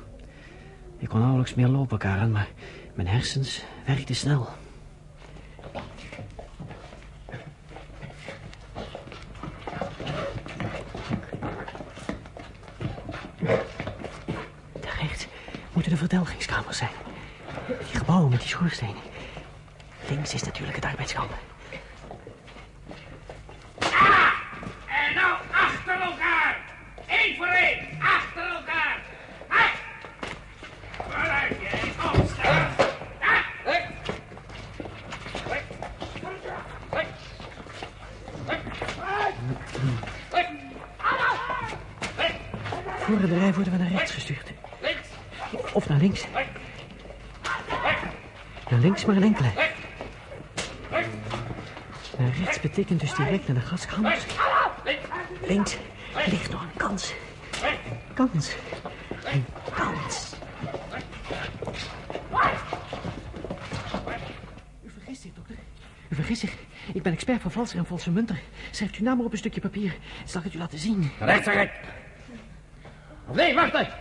Ik kon nauwelijks meer lopen, Karen, maar mijn hersens werkten snel. Daar rechts moeten de verdelgingskamers zijn. Die gebouwen met die schoorstenen. Links is natuurlijk het arbeidskamp. En nou achter elkaar. Eén voor één. Achter elkaar. Ha! Vooruit, jij. Opstaan. Ha! Hé. Hé. Hé. Hé. Hallo. Hé. Voor de rij worden we naar rechts gestuurd. Links. Of naar links. Hé. Hé. Naar links maar een enkele. Naar rechts betekent dus direct naar de gaskamers. Links. Links ligt nog een kans. Kans. Een kans. U vergist zich, dokter. U vergist zich. Ik ben expert van valser en valse munten. Schrijft uw naam maar op een stukje papier. Zal ik het u laten zien? Rechts, zeg ik. Of nee, wacht even.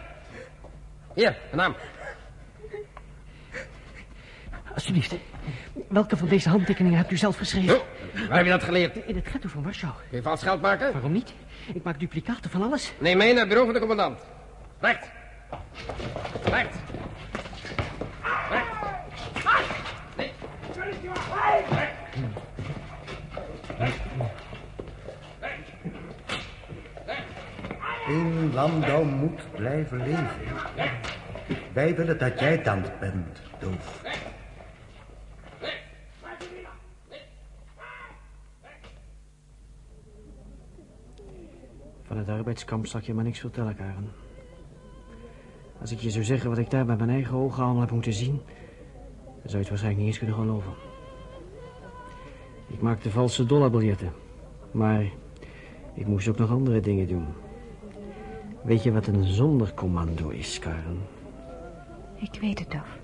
Hier, een naam. Alsjeblieft. Welke van deze handtekeningen hebt u zelf geschreven? Waar heb je dat geleerd? In het ghetto van Warschau. Kun je vals geld maken? Waarom niet? Ik maak duplicaten van alles. Neem mee naar het bureau van de commandant. Recht. Recht. Recht. In Landau moet blijven leven. Wij willen dat jij dans bent, doof. Van het arbeidskamp zal ik je maar niks vertellen, Karen. Als ik je zou zeggen wat ik daar met mijn eigen ogen allemaal heb moeten zien... dan zou je het waarschijnlijk niet eens kunnen geloven. Ik maakte valse dollarbiljetten. Maar ik moest ook nog andere dingen doen. Weet je wat een zondercommando is, Karen? Ik weet het, Dof.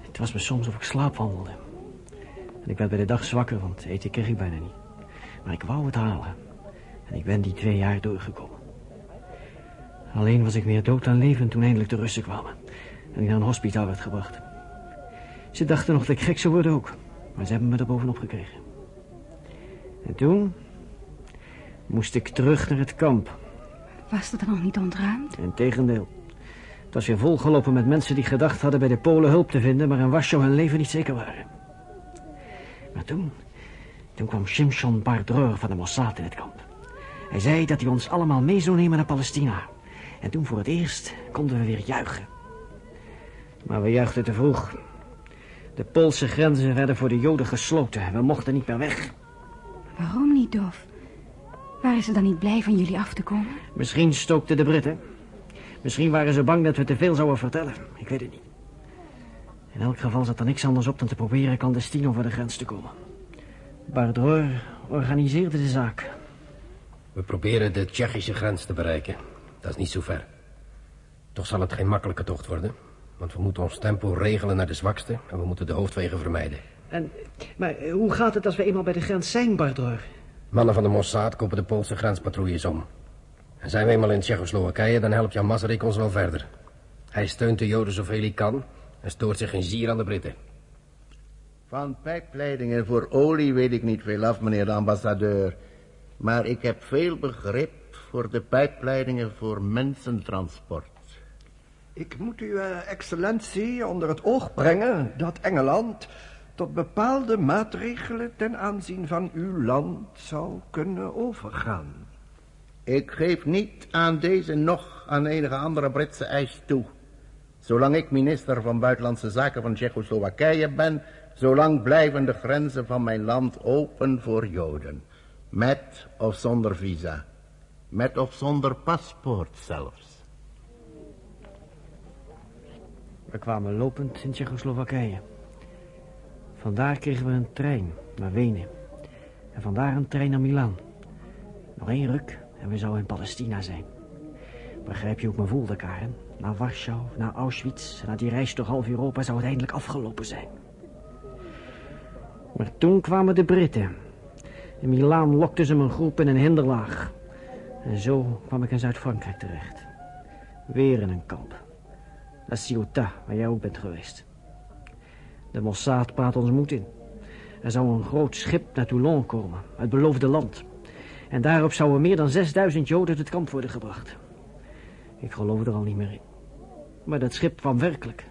Het was me soms of ik slaapwandelde. En ik werd bij de dag zwakker, want eten kreeg ik bijna niet. Maar ik wou het halen. En ik ben die twee jaar doorgekomen. Alleen was ik meer dood dan levend toen eindelijk de Russen kwamen. En ik naar een hospitaal werd gebracht. Ze dachten nog dat ik gek zou worden ook. Maar ze hebben me er bovenop gekregen. En toen moest ik terug naar het kamp. Was dat dan nog niet ontruimd? Integendeel. Het was weer volgelopen met mensen die gedacht hadden bij de Polen hulp te vinden... maar in Warschau hun leven niet zeker waren. Maar toen, toen kwam Shimshon Bardreur van de Mossad in het kamp. Hij zei dat hij ons allemaal mee zou nemen naar Palestina. En toen voor het eerst konden we weer juichen. Maar we juichten te vroeg. De Poolse grenzen werden voor de Joden gesloten. en We mochten niet meer weg. Waarom niet, Dof? Waren ze dan niet blij van jullie af te komen? Misschien stookten de Britten. Misschien waren ze bang dat we te veel zouden vertellen. Ik weet het niet. In elk geval zat er niks anders op dan te proberen clandestien over de grens te komen. Bardroor organiseerde de zaak. We proberen de Tsjechische grens te bereiken. Dat is niet zo ver. Toch zal het geen makkelijke tocht worden. Want we moeten ons tempo regelen naar de zwakste... en we moeten de hoofdwegen vermijden. En, maar hoe gaat het als we eenmaal bij de grens zijn, Bardroor? Mannen van de Mossad kopen de Poolse grenspatrouilles om. En zijn we eenmaal in Tsjechoslowakije, dan helpt Jan Masaryk ons wel verder. Hij steunt de Joden zoveel hij kan... en stoort zich geen zier aan de Britten. Van pijpleidingen voor olie weet ik niet veel af, meneer de ambassadeur. Maar ik heb veel begrip voor de pijpleidingen voor mensentransport. Ik moet uw eh, excellentie onder het oog brengen dat Engeland tot bepaalde maatregelen ten aanzien van uw land zou kunnen overgaan. Ik geef niet aan deze nog aan enige andere Britse eis toe. Zolang ik minister van Buitenlandse Zaken van Tsjechoslowakije ben, zolang blijven de grenzen van mijn land open voor Joden. Met of zonder visa. Met of zonder paspoort zelfs. We kwamen lopend in Tsjechoslowakije. Vandaar kregen we een trein naar Wenen. En vandaar een trein naar Milaan. Nog één ruk en we zouden in Palestina zijn. Begrijp je hoe ik me voelde, Karen? Naar Warschau, naar Auschwitz... na die reis door half Europa zou het eindelijk afgelopen zijn. Maar toen kwamen de Britten. In Milaan lokten ze mijn groep in een hinderlaag. En zo kwam ik in Zuid-Frankrijk terecht. Weer in een kamp. La Ciotat, waar jij ook bent geweest. De Mossad praat ons moed in. Er zou een groot schip naar Toulon komen, het beloofde land. En daarop zouden meer dan 6000 Joden uit het kamp worden gebracht. Ik geloof er al niet meer in. Maar dat schip kwam werkelijk.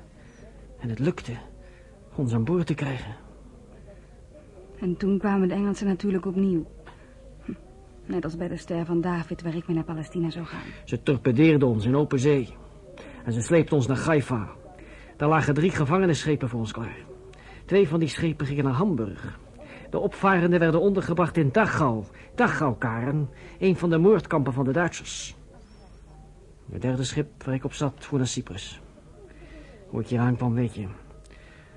En het lukte ons aan boord te krijgen. En toen kwamen de Engelsen natuurlijk opnieuw. Net als bij de ster van David, waar ik mee naar Palestina zou gaan. Ze torpedeerden ons in open zee. En ze sleepten ons naar Haifa. Daar lagen drie gevangenisschepen voor ons klaar. Twee van die schepen gingen naar Hamburg. De opvarenden werden ondergebracht in Dachau. Dachau, Karen. Een van de moordkampen van de Duitsers. Het derde schip waar ik op zat voer naar Cyprus. Hoe ik hier aankwam, weet je.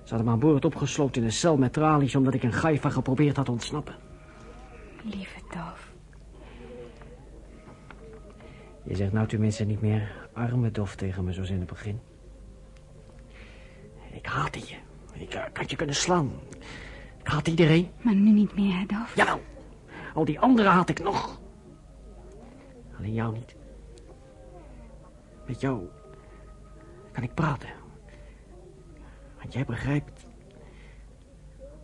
Ze hadden me aan boord opgesloten in een cel met tralies... omdat ik in Haifa geprobeerd had te ontsnappen. Lieve Dof. Je zegt nou tenminste niet meer arme dof tegen me zoals in het begin. Ik haatte je. Ik eh, had je kunnen slaan. Ik haat iedereen. Maar nu niet meer, hè, Dof? Jawel. Al die anderen haat ik nog. Alleen jou niet. Met jou kan ik praten. Want jij begrijpt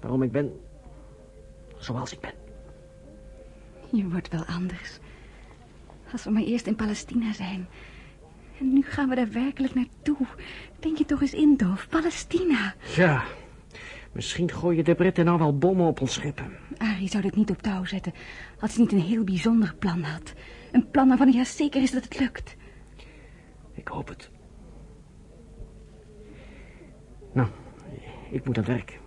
waarom ik ben zoals ik ben. Je wordt wel anders. Als we maar eerst in Palestina zijn. En nu gaan we daar werkelijk naartoe. Denk je toch eens in, Doof. Palestina. Ja, misschien gooien de Britten nou wel bommen op ons scheppen. Arie zou dit niet op touw zetten... als hij niet een heel bijzonder plan had. Een plan waarvan hij zeker is dat het lukt. Ik hoop het. Nou, ik moet aan het werk.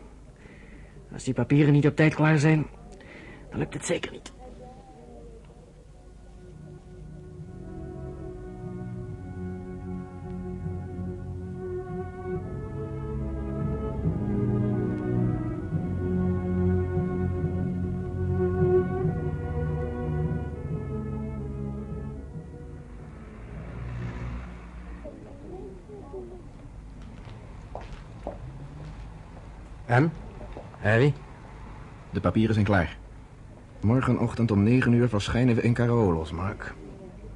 Als die papieren niet op tijd klaar zijn, dan lukt het zeker niet. En? Harry? De papieren zijn klaar. Morgenochtend om negen uur verschijnen we in Caraolos, Mark.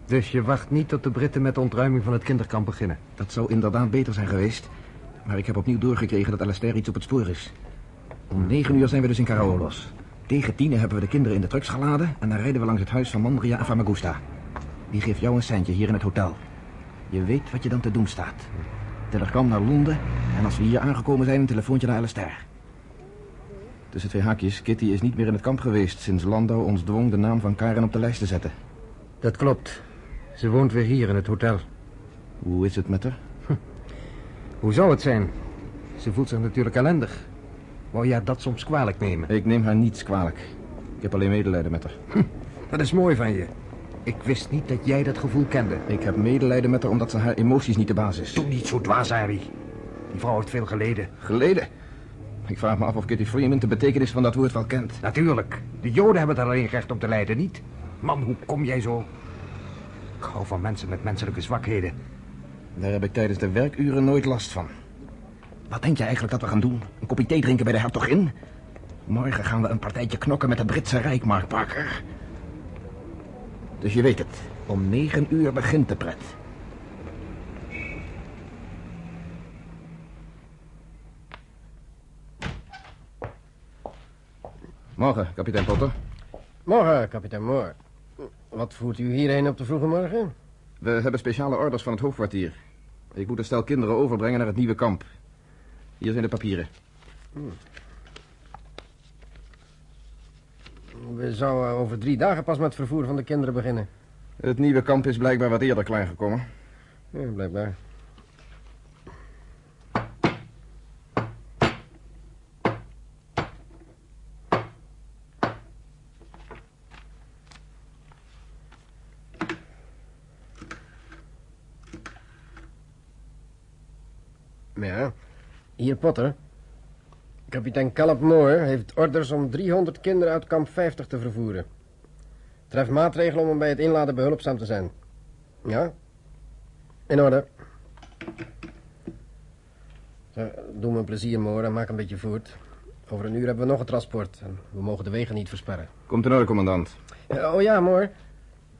Dus je wacht niet tot de Britten met de ontruiming van het kinderkamp beginnen? Dat zou inderdaad beter zijn geweest. Maar ik heb opnieuw doorgekregen dat Alastair iets op het spoor is. Om negen uur zijn we dus in Caraolos. Tegen tien hebben we de kinderen in de trucks geladen... en dan rijden we langs het huis van Mandria en Famagusta. Die geeft jou een centje hier in het hotel. Je weet wat je dan te doen staat. Telegram naar Londen en als we hier aangekomen zijn... een telefoontje naar Alastair. Tussen twee haakjes, Kitty is niet meer in het kamp geweest... sinds Landau ons dwong de naam van Karen op de lijst te zetten. Dat klopt. Ze woont weer hier in het hotel. Hoe is het met haar? [LAUGHS] Hoe zou het zijn? Ze voelt zich natuurlijk ellendig. Wou jij dat soms kwalijk nemen? Ik neem haar niets kwalijk. Ik heb alleen medelijden met haar. Dat is mooi van je. Ik wist niet dat jij dat gevoel kende. Ik heb medelijden met haar omdat ze haar emoties niet de baas is. Doe niet zo dwaas, Harry. Die vrouw heeft veel geleden. Geleden? Ik vraag me af of Kitty Freeman de betekenis van dat woord wel kent. Natuurlijk. De Joden hebben er alleen recht om te lijden, niet? Man, hoe kom jij zo? Ik hou van mensen met menselijke zwakheden. Daar heb ik tijdens de werkuren nooit last van. Wat denk je eigenlijk dat we gaan doen? Een kopje thee drinken bij de hertogin? Morgen gaan we een partijtje knokken met de Britse Rijkmark, Parker. Dus je weet het. Om negen uur begint de pret. Morgen, kapitein Potter. Morgen, kapitein Moore. Wat voert u hierheen op de vroege morgen? We hebben speciale orders van het hoofdkwartier. Ik moet een stel kinderen overbrengen naar het nieuwe kamp. Hier zijn de papieren. Hmm. We zouden over drie dagen pas met het vervoer van de kinderen beginnen. Het nieuwe kamp is blijkbaar wat eerder klaargekomen. Ja, blijkbaar. Ja, hier Potter. Kapitein Caleb Moore heeft orders om 300 kinderen uit kamp 50 te vervoeren. Treft maatregelen om bij het inladen behulpzaam te zijn. Ja? In orde. Zo, doe me een plezier, Moore, en maak een beetje voort. Over een uur hebben we nog een transport en we mogen de wegen niet versperren. Komt in orde, commandant. Eh, oh ja, Moore.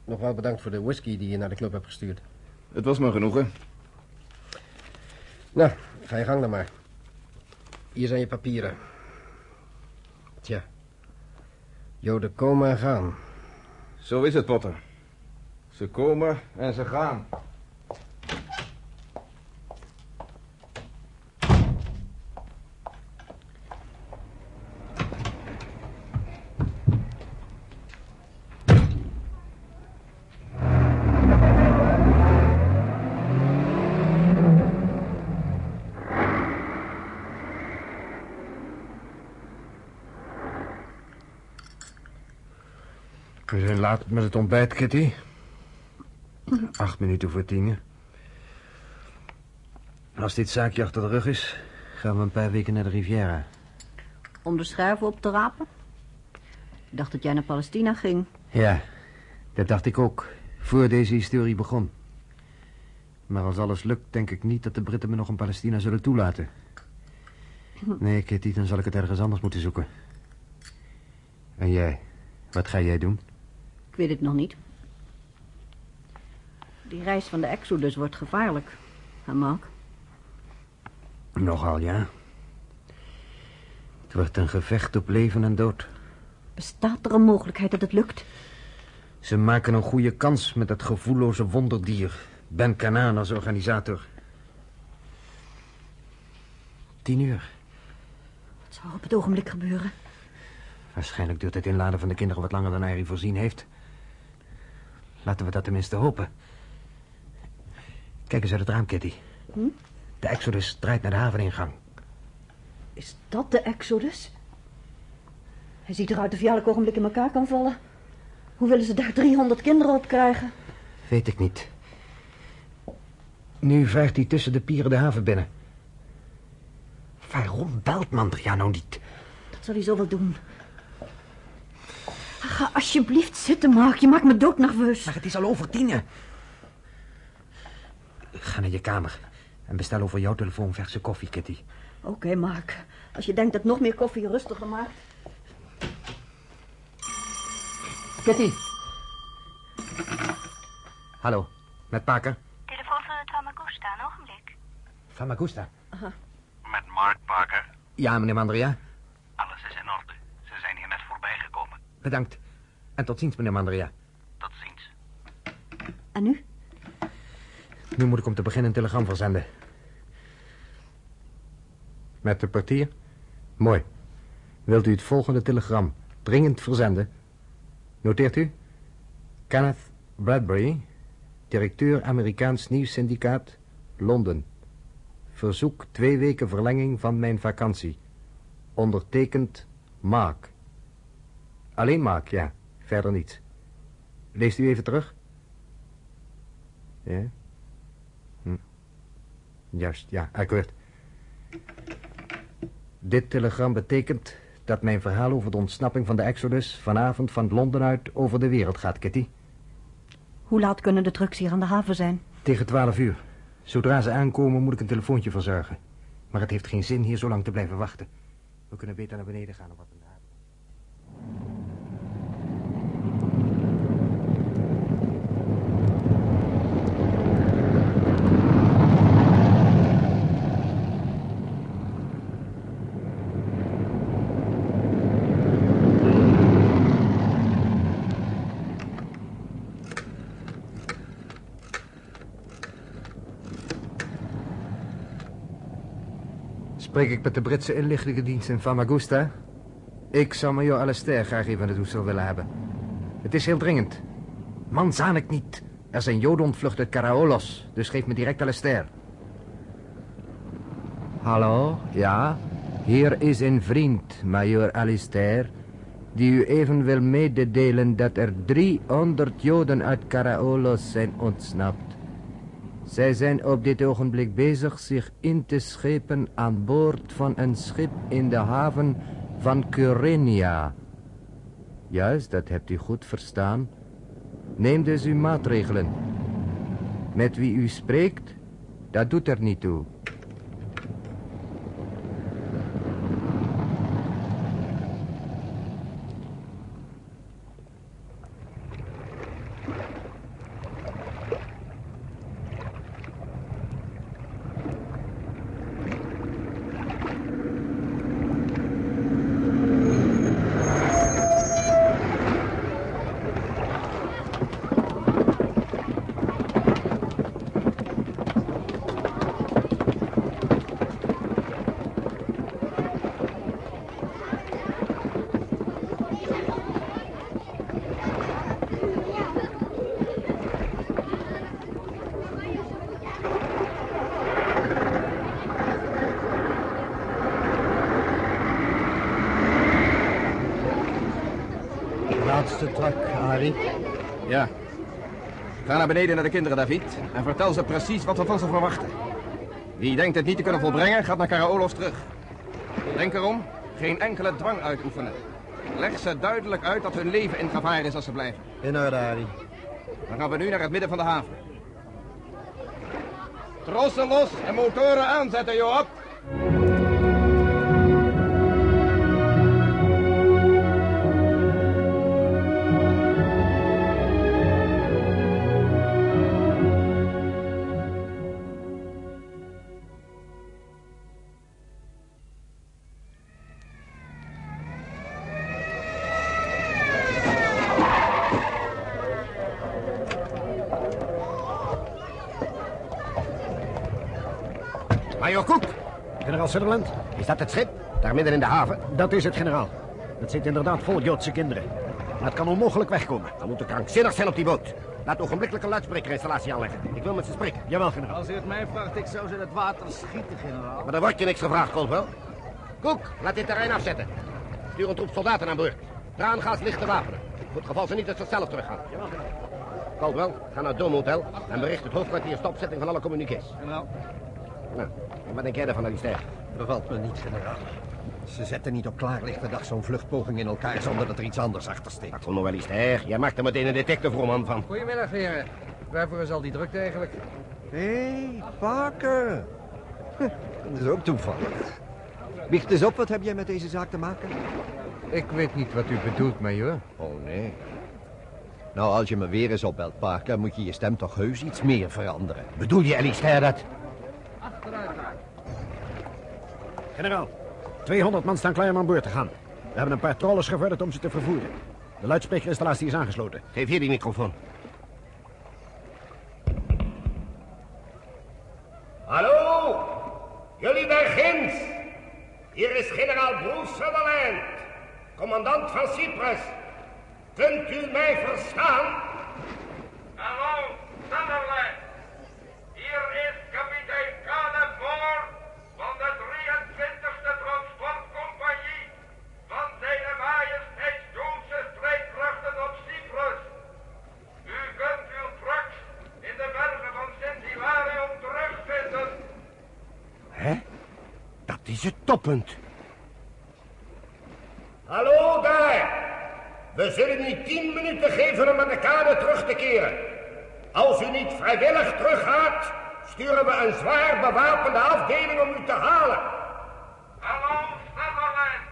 Nog wel bedankt voor de whisky die je naar de club hebt gestuurd. Het was me genoegen. Nou, ga je gang dan maar. Hier zijn je papieren. Tja. Joden komen en gaan. Zo is het, Potter. Ze komen en ze gaan. Laat met het ontbijt, Kitty. Acht minuten voor tien. Als dit zaakje achter de rug is, gaan we een paar weken naar de Riviera. Om de schuiven op te rapen? Ik dacht dat jij naar Palestina ging. Ja, dat dacht ik ook, voor deze historie begon. Maar als alles lukt, denk ik niet dat de Britten me nog in Palestina zullen toelaten. Nee, Kitty, dan zal ik het ergens anders moeten zoeken. En jij, wat ga jij doen? Ik weet het nog niet. Die reis van de Exodus wordt gevaarlijk. Hè, Mark? Nogal, ja. wordt een gevecht op leven en dood. Bestaat er een mogelijkheid dat het lukt? Ze maken een goede kans met dat gevoelloze wonderdier. Ben Kanaan als organisator. Tien uur. Wat zou op het ogenblik gebeuren? Waarschijnlijk duurt het inladen van de kinderen wat langer dan Harry voorzien heeft. Laten we dat tenminste hopen. Kijk eens uit het raam, Kitty. Hm? De Exodus draait naar de haveningang. Is dat de Exodus? Hij ziet eruit of hij elk ogenblik in elkaar kan vallen. Hoe willen ze daar 300 kinderen op krijgen? Weet ik niet. Nu vaart hij tussen de pieren de haven binnen. Waarom belt Mandria nou niet? Dat zal hij zo wel doen. Ga alsjeblieft zitten, Mark. Je maakt me doodnerveus. Maar het is al over tienen. Ga naar je kamer en bestel over jouw telefoon verse koffie, Kitty. Oké, Mark. Als je denkt dat nog meer koffie je rustiger maakt. Kitty. Hallo, met Parker. Telefoon van het Famagusta, een ogenblik. Famagusta. Met Mark Parker. Ja, meneer Mandria. Alles is in orde. Ze zijn hier net voorbij gekomen. Bedankt. En tot ziens, meneer Mandria. Tot ziens. En nu? Nu moet ik om te beginnen een telegram verzenden. Met de portier? Mooi. Wilt u het volgende telegram dringend verzenden? Noteert u? Kenneth Bradbury, directeur Amerikaans Nieuwssyndicaat, Londen. Verzoek twee weken verlenging van mijn vakantie. Ondertekend Mark. Alleen Mark, ja. Verder niets. Leest u even terug? Ja? Hm. Juist, ja, akkoord. Dit telegram betekent dat mijn verhaal over de ontsnapping van de Exodus vanavond van Londen uit over de wereld gaat, Kitty. Hoe laat kunnen de trucks hier aan de haven zijn? Tegen twaalf uur. Zodra ze aankomen moet ik een telefoontje verzorgen. Maar het heeft geen zin hier zo lang te blijven wachten. We kunnen beter naar beneden gaan om wat Spreek ik met de Britse inlichtingendienst in Famagusta? Ik zou major Alastair graag even aan het toestel willen hebben. Het is heel dringend. Man, zanik niet. Er zijn joden ontvlucht uit Karaolos, dus geef me direct Alastair. Hallo, ja? Hier is een vriend, major Alistair, die u even wil mededelen dat er 300 joden uit Karaolos zijn ontsnapt. Zij zijn op dit ogenblik bezig zich in te schepen aan boord van een schip in de haven van Kyrenia. Juist, dat hebt u goed verstaan. Neem dus uw maatregelen. Met wie u spreekt, dat doet er niet toe. Laatste Ja. Ga naar beneden naar de kinderen, David. En vertel ze precies wat we van ze verwachten. Wie denkt het niet te kunnen volbrengen, gaat naar Karaolos terug. Denk erom, geen enkele dwang uitoefenen. Leg ze duidelijk uit dat hun leven in gevaar is als ze blijven. In orde, Harry. Dan gaan we nu naar het midden van de haven. Trossen los en motoren aanzetten, Joab. Sutherland? Is dat het schip? Daar midden in de haven? Dat is het, generaal. Het zit inderdaad vol Joodse kinderen. Maar het kan onmogelijk wegkomen. Dan moet er krankzinnig zijn op die boot. Laat ogenblikkelijk een luidsprekerinstallatie aanleggen. Ik wil met ze spreken. Jawel, generaal. Als u het mij vraagt, ik zou ze in het water schieten, generaal. Maar dan wordt je niks gevraagd, Caldwell. Koek, laat dit terrein afzetten. Stuur een troep soldaten aan boord. Traangas lichte wapenen. Voor het geval ze niet uit zichzelf teruggaan. Jawel, generaal. Caldwell, ga naar het Dome Hotel en bericht het hoofdkwartier stopzetting van alle communiqués. Generaal. Nou, en wat denk jij daarvan, Alistair? Bevalt me niet, generaal. Ze zetten niet op klaarlichte dag zo'n vluchtpoging in elkaar zonder dat er iets anders achter steekt. Kom nou, Alistair. Jij maakt er meteen een detectiveroman van. Goedemiddag, heren. Waarvoor is al die drukte eigenlijk? Hé, hey, Parker. Huh, [LAUGHS] Dat is ook toevallig. Biecht eens op, wat heb jij met deze zaak te maken? Ik weet niet wat u bedoelt, majoor. Oh, nee. Nou, als je me weer eens opbelt, Parker, moet je je stem toch heus iets meer veranderen. Bedoel je, Alistair, dat? Generaal, 200 man staan klaar om aan boord te gaan. We hebben een paar trollers gevorderd om ze te vervoeren. De luidsprekerinstallatie is aangesloten. Geef hier die microfoon. Hallo, jullie daar ginds. Hier is generaal Bruce Sutherland, commandant van Cyprus. Kunt u mij verstaan? Hallo, Sutherland. Hier is kapitein Caleb Moore van de 23e Transportcompagnie van zijn majesteit Joodse strijdkrachten op Cyprus. U kunt uw trucks in de bergen van Sint-Hilarion terugvinden. Hè? Dat is het toppunt. Hallo daar. We zullen u tien minuten geven om aan de kade terug te keren. Als u niet vrijwillig teruggaat, sturen we een zwaar bewapende afdeling om u te halen. Hallo, Sutherland.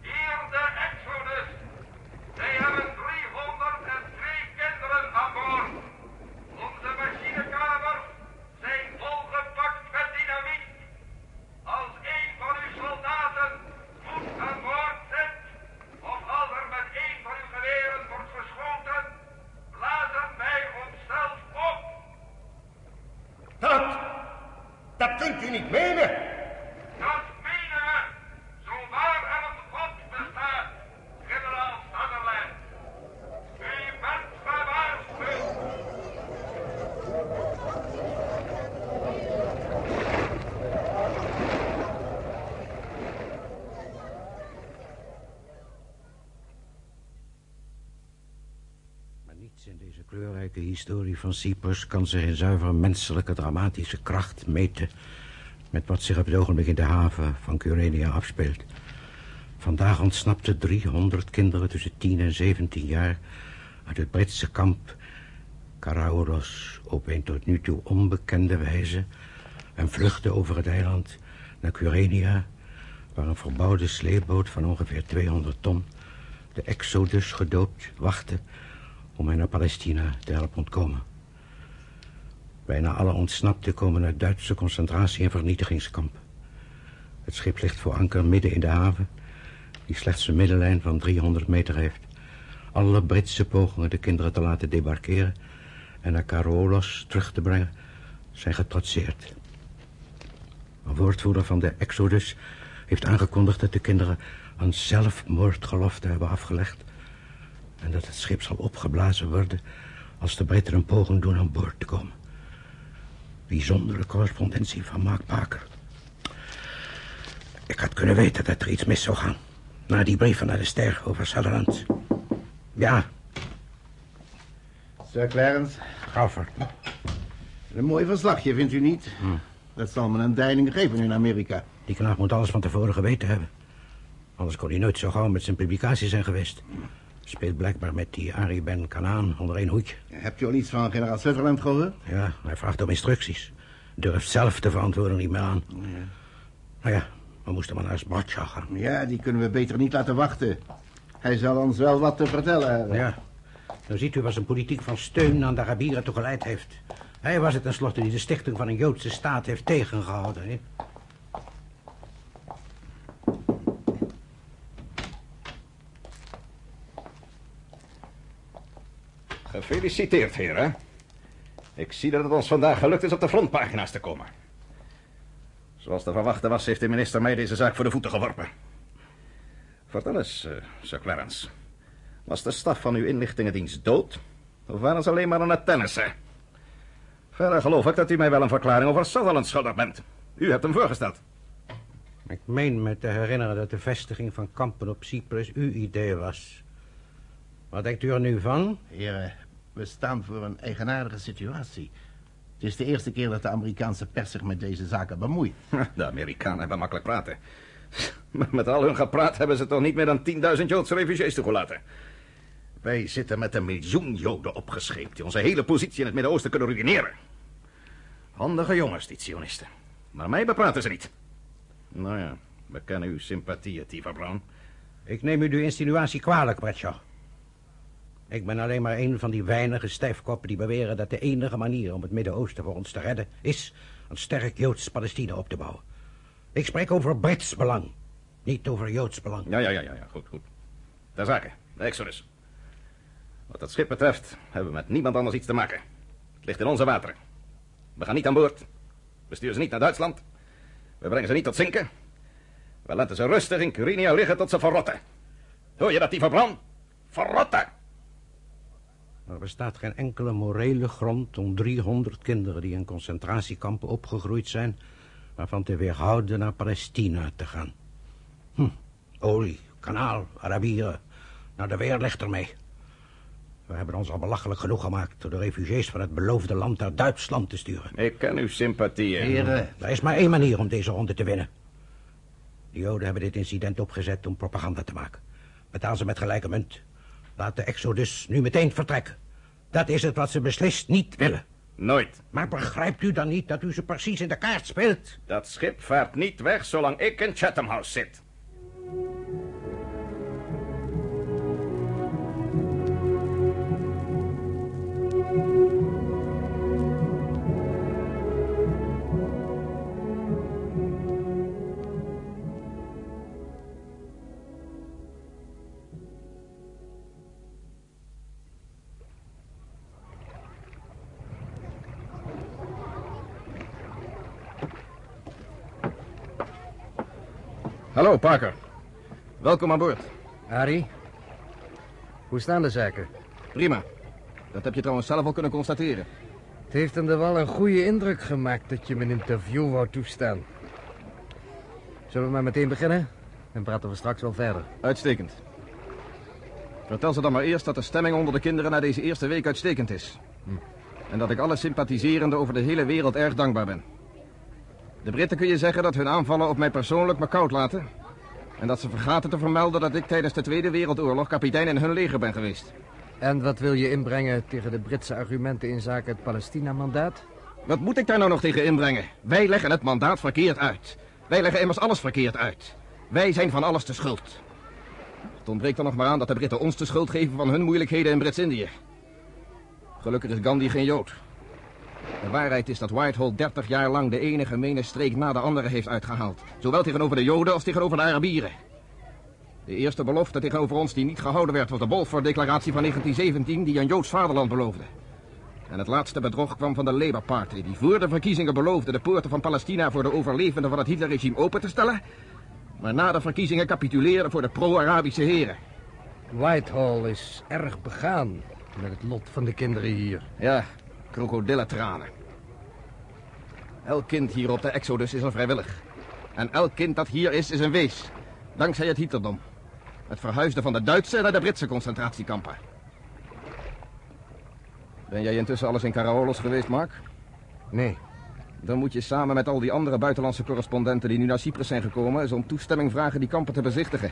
Hier de Exodus. Zij hebben 302 kinderen aan boord. Onze machinekamers zijn volgepakt met dynamiet. Als een van uw soldaten voet aan boord zit, of als er met een van uw geweren wordt geschoten, blazen wij onszelf op. Dat, dat kunt u niet menen. Dat menen we, zo waar er een God bestaat, generaal Sutherland. U bent gewaarschuwd. Maar niets in deze kleurrijke historie van Cyprus kan zich in zuivere menselijke dramatische kracht meten met wat zich op het ogenblik in de haven van Curenia afspeelt. Vandaag ontsnapten 300 kinderen tussen 10 en 17 jaar uit het Britse kamp Karaoros op een tot nu toe onbekende wijze en vluchtten over het eiland naar Curenia, waar een verbouwde sleepboot van ongeveer 200 ton, de Exodus gedoopt, wachtte om hen naar Palestina te helpen ontkomen. Bijna alle ontsnapten komen uit Duitse concentratie- en vernietigingskampen. Het schip ligt voor anker midden in de haven, die slechts een middenlijn van 300 meter heeft. Alle Britse pogingen de kinderen te laten debarkeren en naar Karolos terug te brengen zijn getrotseerd. Een woordvoerder van de Exodus heeft aangekondigd dat de kinderen een zelfmoordgelofte hebben afgelegd en dat het schip zal opgeblazen worden als de Britten een poging doen aan boord te komen. Bijzondere correspondentie van Mark Parker. Ik had kunnen weten dat er iets mis zou gaan. Na die brief van de ster over Sutherland. Ja, Sir Clarence. Crawford. Een mooi verslagje, vindt u niet? Hm. Dat zal me een deining geven in Amerika. Die knaap moet alles van tevoren geweten hebben. Anders kon hij nooit zo gauw met zijn publicatie zijn geweest. Speelt blijkbaar met die Arie Ben Kanaan onder één hoedje. Hebt u al iets van generaal Sutherland gehoord? Ja, hij vraagt om instructies. Durft zelf de verantwoording niet meer aan. Nou ja, we moesten maar naar eens Bradshaw gaan. Ja, die kunnen we beter niet laten wachten. Hij zal ons wel wat te vertellen hebben. Ja, dan ziet u waar zijn politiek van steun aan de Arabieren toe geleid heeft. Hij was het tenslotte die de stichting van een Joodse staat heeft tegengehouden. Hè? Gefeliciteerd, heren. Ik zie dat het ons vandaag gelukt is op de frontpagina's te komen. Zoals te verwachten was, heeft de minister mij deze zaak voor de voeten geworpen. Vertel eens, eh, Sir Clarence. Was de staf van uw inlichtingendienst dood? Of waren ze alleen maar aan het tennissen? Verder geloof ik dat u mij wel een verklaring over Sutherland schuldig bent. U hebt hem voorgesteld. Ik meen me te herinneren dat de vestiging van kampen op Cyprus uw idee was. Wat denkt u er nu van? Heren, we staan voor een eigenaardige situatie. Het is de eerste keer dat de Amerikaanse pers zich met deze zaken bemoeit. [LAUGHS] De Amerikanen hebben makkelijk praten. Maar [LAUGHS] met al hun gepraat hebben ze toch niet meer dan 10.000 Joodse refugees toegelaten. Wij zitten met een miljoen Joden opgescheept... die onze hele positie in het Midden-Oosten kunnen ruïneren. Handige jongens, die Zionisten. Maar mij bepraten ze niet. Nou ja, we kennen uw sympathieën, Tiva Brown. Ik neem u de insinuatie kwalijk, Bradshaw. Ik ben alleen maar een van die weinige stijfkoppen die beweren dat de enige manier om het Midden-Oosten voor ons te redden is een sterk Joods Palestina op te bouwen. Ik spreek over Brits belang, niet over Joods belang. Ja, ja, ja, ja, goed, goed. Ter zake, de Exodus. Wat het schip betreft hebben we met niemand anders iets te maken. Het ligt in onze wateren. We gaan niet aan boord. We sturen ze niet naar Duitsland. We brengen ze niet tot zinken. We laten ze rustig in Curinia liggen tot ze verrotten. Hoor je dat, die verbrand? Verrotten! Er bestaat geen enkele morele grond om 300 kinderen die in concentratiekampen opgegroeid zijn... waarvan te weerhouden naar Palestina te gaan. Hm, olie, kanaal, Arabieren. Nou, de weer ligt ermee. We hebben ons al belachelijk genoeg gemaakt... door de refugees van het beloofde land naar Duitsland te sturen. Ik ken uw sympathieën. Er is maar één manier om deze ronde te winnen. De Joden hebben dit incident opgezet om propaganda te maken. Betaal ze met gelijke munt. Laat de Exodus nu meteen vertrekken. Dat is het wat ze beslist niet willen. Nooit. Maar begrijpt u dan niet dat u ze precies in de kaart speelt? Dat schip vaart niet weg zolang ik in Chatham House zit. Hallo, Parker. Welkom aan boord. Harry, hoe staan de zaken? Prima. Dat heb je trouwens zelf al kunnen constateren. Het heeft hem er wel een goede indruk gemaakt dat je me een interview wou toestaan. Zullen we maar meteen beginnen? Dan praten we straks wel verder. Uitstekend. Vertel ze dan maar eerst dat de stemming onder de kinderen na deze eerste week uitstekend is. Hm. En dat ik alle sympathiserenden over de hele wereld erg dankbaar ben. De Britten kun je zeggen dat hun aanvallen op mij persoonlijk me koud laten. En dat ze vergaten te vermelden dat ik tijdens de Tweede Wereldoorlog kapitein in hun leger ben geweest. En wat wil je inbrengen tegen de Britse argumenten in zaken het Palestina-mandaat? Wat moet ik daar nou nog tegen inbrengen? Wij leggen het mandaat verkeerd uit. Wij leggen immers alles verkeerd uit. Wij zijn van alles de schuld. Het ontbreekt er nog maar aan dat de Britten ons de schuld geven van hun moeilijkheden in Brits-Indië. Gelukkig is Gandhi geen Jood. De waarheid is dat Whitehall 30 jaar lang de ene gemene streek na de andere heeft uitgehaald. Zowel tegenover de Joden als tegenover de Arabieren. De eerste belofte tegenover ons die niet gehouden werd... was de Balfour-declaratie van 1917 die een Joods vaderland beloofde. En het laatste bedrog kwam van de Labour Party... die voor de verkiezingen beloofde de poorten van Palestina... voor de overlevenden van het Hitlerregime open te stellen... maar na de verkiezingen capituleerde voor de pro-Arabische heren. Whitehall is erg begaan met het lot van de kinderen hier. Ja, krokodillentranen. Elk kind hier op de Exodus is een vrijwillig. En elk kind dat hier is, is een wees. Dankzij het Hitterdom. Het verhuisde van de Duitse naar de Britse concentratiekampen. Ben jij intussen alles in Caraolos geweest, Mark? Nee. Dan moet je samen met al die andere buitenlandse correspondenten die nu naar Cyprus zijn gekomen... eens om toestemming vragen die kampen te bezichtigen.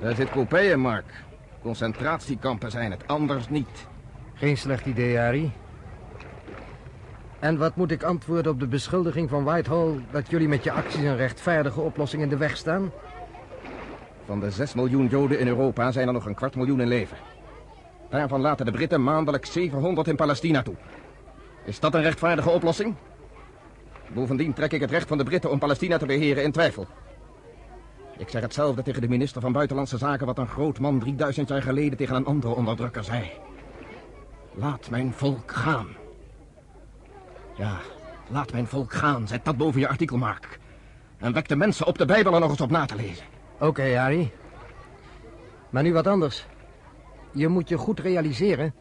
Daar zit Copeille, Mark. Concentratiekampen zijn het, anders niet. Geen slecht idee, Harry. En wat moet ik antwoorden op de beschuldiging van Whitehall... dat jullie met je acties een rechtvaardige oplossing in de weg staan? Van de 6 miljoen Joden in Europa zijn er nog een kwart miljoen in leven. Daarvan laten de Britten maandelijks 700 in Palestina toe. Is dat een rechtvaardige oplossing? Bovendien trek ik het recht van de Britten om Palestina te beheren in twijfel. Ik zeg hetzelfde tegen de minister van Buitenlandse Zaken... wat een groot man 3000 jaar geleden tegen een andere onderdrukker zei. Laat mijn volk gaan. Ja, laat mijn volk gaan. Zet dat boven je artikel, Mark. En wek de mensen op de Bijbel er nog eens op na te lezen. Oké, Harry. Maar nu wat anders. Je moet je goed realiseren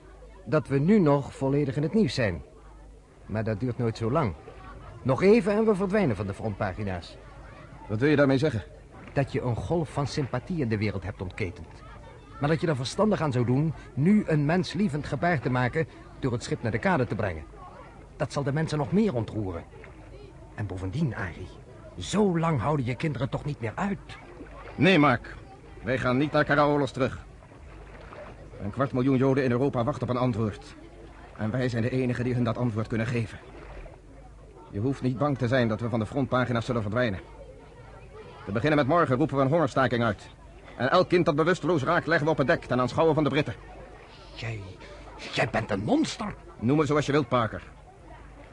dat we nu nog volledig in het nieuws zijn. Maar dat duurt nooit zo lang. Nog even en we verdwijnen van de frontpagina's. Wat wil je daarmee zeggen? Dat je een golf van sympathie in de wereld hebt ontketend. Maar dat je er verstandig aan zou doen nu een menslievend gebaar te maken door het schip naar de kade te brengen. Dat zal de mensen nog meer ontroeren. En bovendien, Arie, zo lang houden je kinderen toch niet meer uit. Nee, Mark. Wij gaan niet naar Karaolos terug. Een kwart miljoen Joden in Europa wacht op een antwoord. En wij zijn de enigen die hun dat antwoord kunnen geven. Je hoeft niet bang te zijn dat we van de frontpagina's zullen verdwijnen. Te beginnen met morgen roepen we een hongerstaking uit. En elk kind dat bewusteloos raakt leggen we op het dek ten aanschouwen van de Britten. Jij, jij bent een monster. Noem me zoals je wilt, Parker.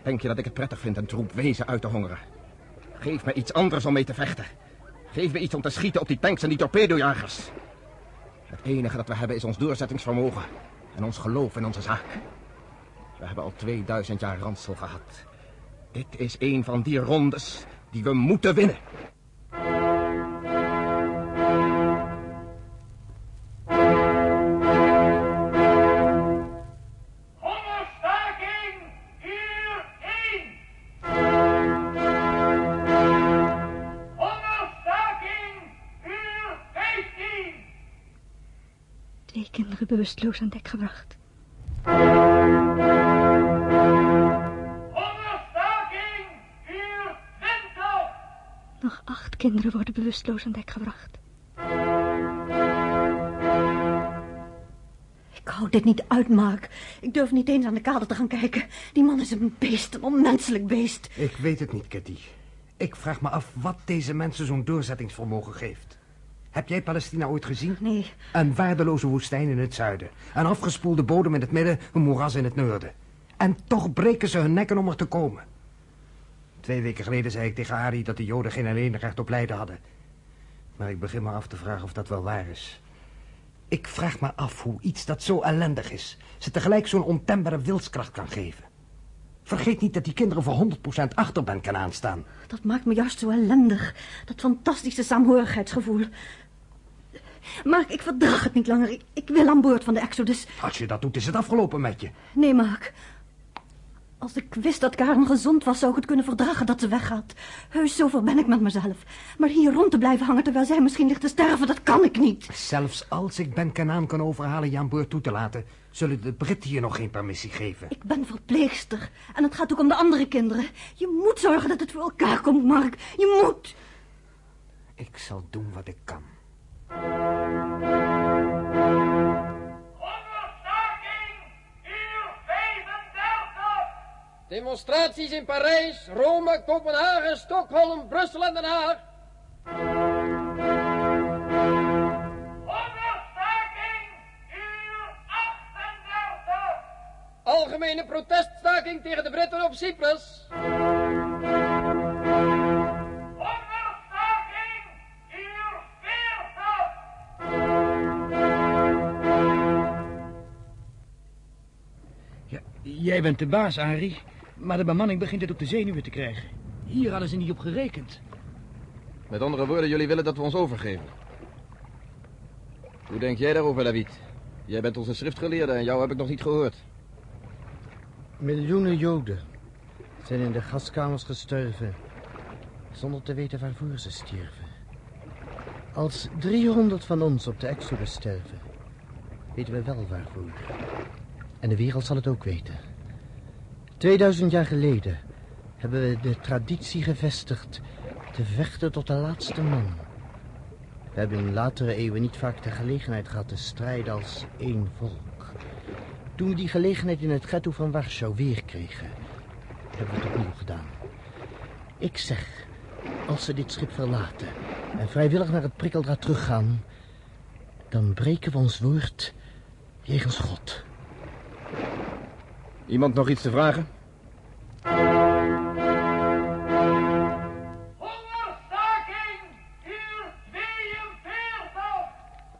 Denk je dat ik het prettig vind een troep wezen uit te hongeren? Geef me iets anders om mee te vechten. Geef me iets om te schieten op die tanks en die torpedojagers. Het enige dat we hebben is ons doorzettingsvermogen en ons geloof in onze zaak. We hebben al 2000 jaar ransel gehad. Dit is een van die rondes die we moeten winnen. Bewusteloos aan dek gebracht. Hongerstaking, uur 20. Nog acht kinderen worden bewusteloos aan dek gebracht. Ik hou dit niet uit, Mark. Ik durf niet eens aan de kade te gaan kijken. Die man is een beest, een onmenselijk beest. Ik weet het niet, Kitty. Ik vraag me af wat deze mensen zo'n doorzettingsvermogen geeft. Heb jij Palestina ooit gezien? Nee. Een waardeloze woestijn in het zuiden. Een afgespoelde bodem in het midden, een moeras in het noorden. En toch breken ze hun nekken om er te komen. Twee weken geleden zei ik tegen Ari dat de Joden geen alleenrecht op lijden hadden. Maar ik begin me af te vragen of dat wel waar is. Ik vraag me af hoe iets dat zo ellendig is... ze tegelijk zo'n ontembare wilskracht kan geven. Vergeet niet dat die kinderen voor 100% achter Ben kan aanstaan. Dat maakt me juist zo ellendig. Dat fantastische saamhorigheidsgevoel. Mark, ik verdraag het niet langer. Ik, ik wil aan boord van de Exodus. Als je dat doet, is het afgelopen met je. Nee, Mark. Als ik wist dat Karen gezond was, zou ik het kunnen verdragen dat ze weggaat. Heus, zoveel ben ik met mezelf. Maar hier rond te blijven hangen terwijl zij misschien ligt te sterven, dat kan ik niet. Zelfs als ik Ben Kanaan kan overhalen je aan boord toe te laten... zullen de Britten je nog geen permissie geven. Ik ben verpleegster. En het gaat ook om de andere kinderen. Je moet zorgen dat het voor elkaar komt, Mark. Je moet. Ik zal doen wat ik kan. Demonstraties in Parijs, Rome, Kopenhagen, Stockholm, Brussel en Den Haag. Algemene proteststaking tegen de Britten op Cyprus. Jij bent de baas, Arie. Maar de bemanning begint het op de zenuwen te krijgen. Hier hadden ze niet op gerekend. Met andere woorden, jullie willen dat we ons overgeven. Hoe denk jij daarover, David? Jij bent onze schriftgeleerde en jou heb ik nog niet gehoord. Miljoenen Joden zijn in de gaskamers gestorven... zonder te weten waarvoor ze stierven. Als 300 van ons op de Exodus sterven... weten we wel waarvoor. En de wereld zal het ook weten. 2000 jaar geleden hebben we de traditie gevestigd... te vechten tot de laatste man. We hebben in latere eeuwen niet vaak de gelegenheid gehad te strijden als één volk. Toen we die gelegenheid in het ghetto van Warschau weer kregen... hebben we het opnieuw gedaan. Ik zeg, als ze dit schip verlaten... en vrijwillig naar het prikkeldraad teruggaan... dan breken we ons woord jegens God. Iemand nog iets te vragen? Hongerstaking uur 42!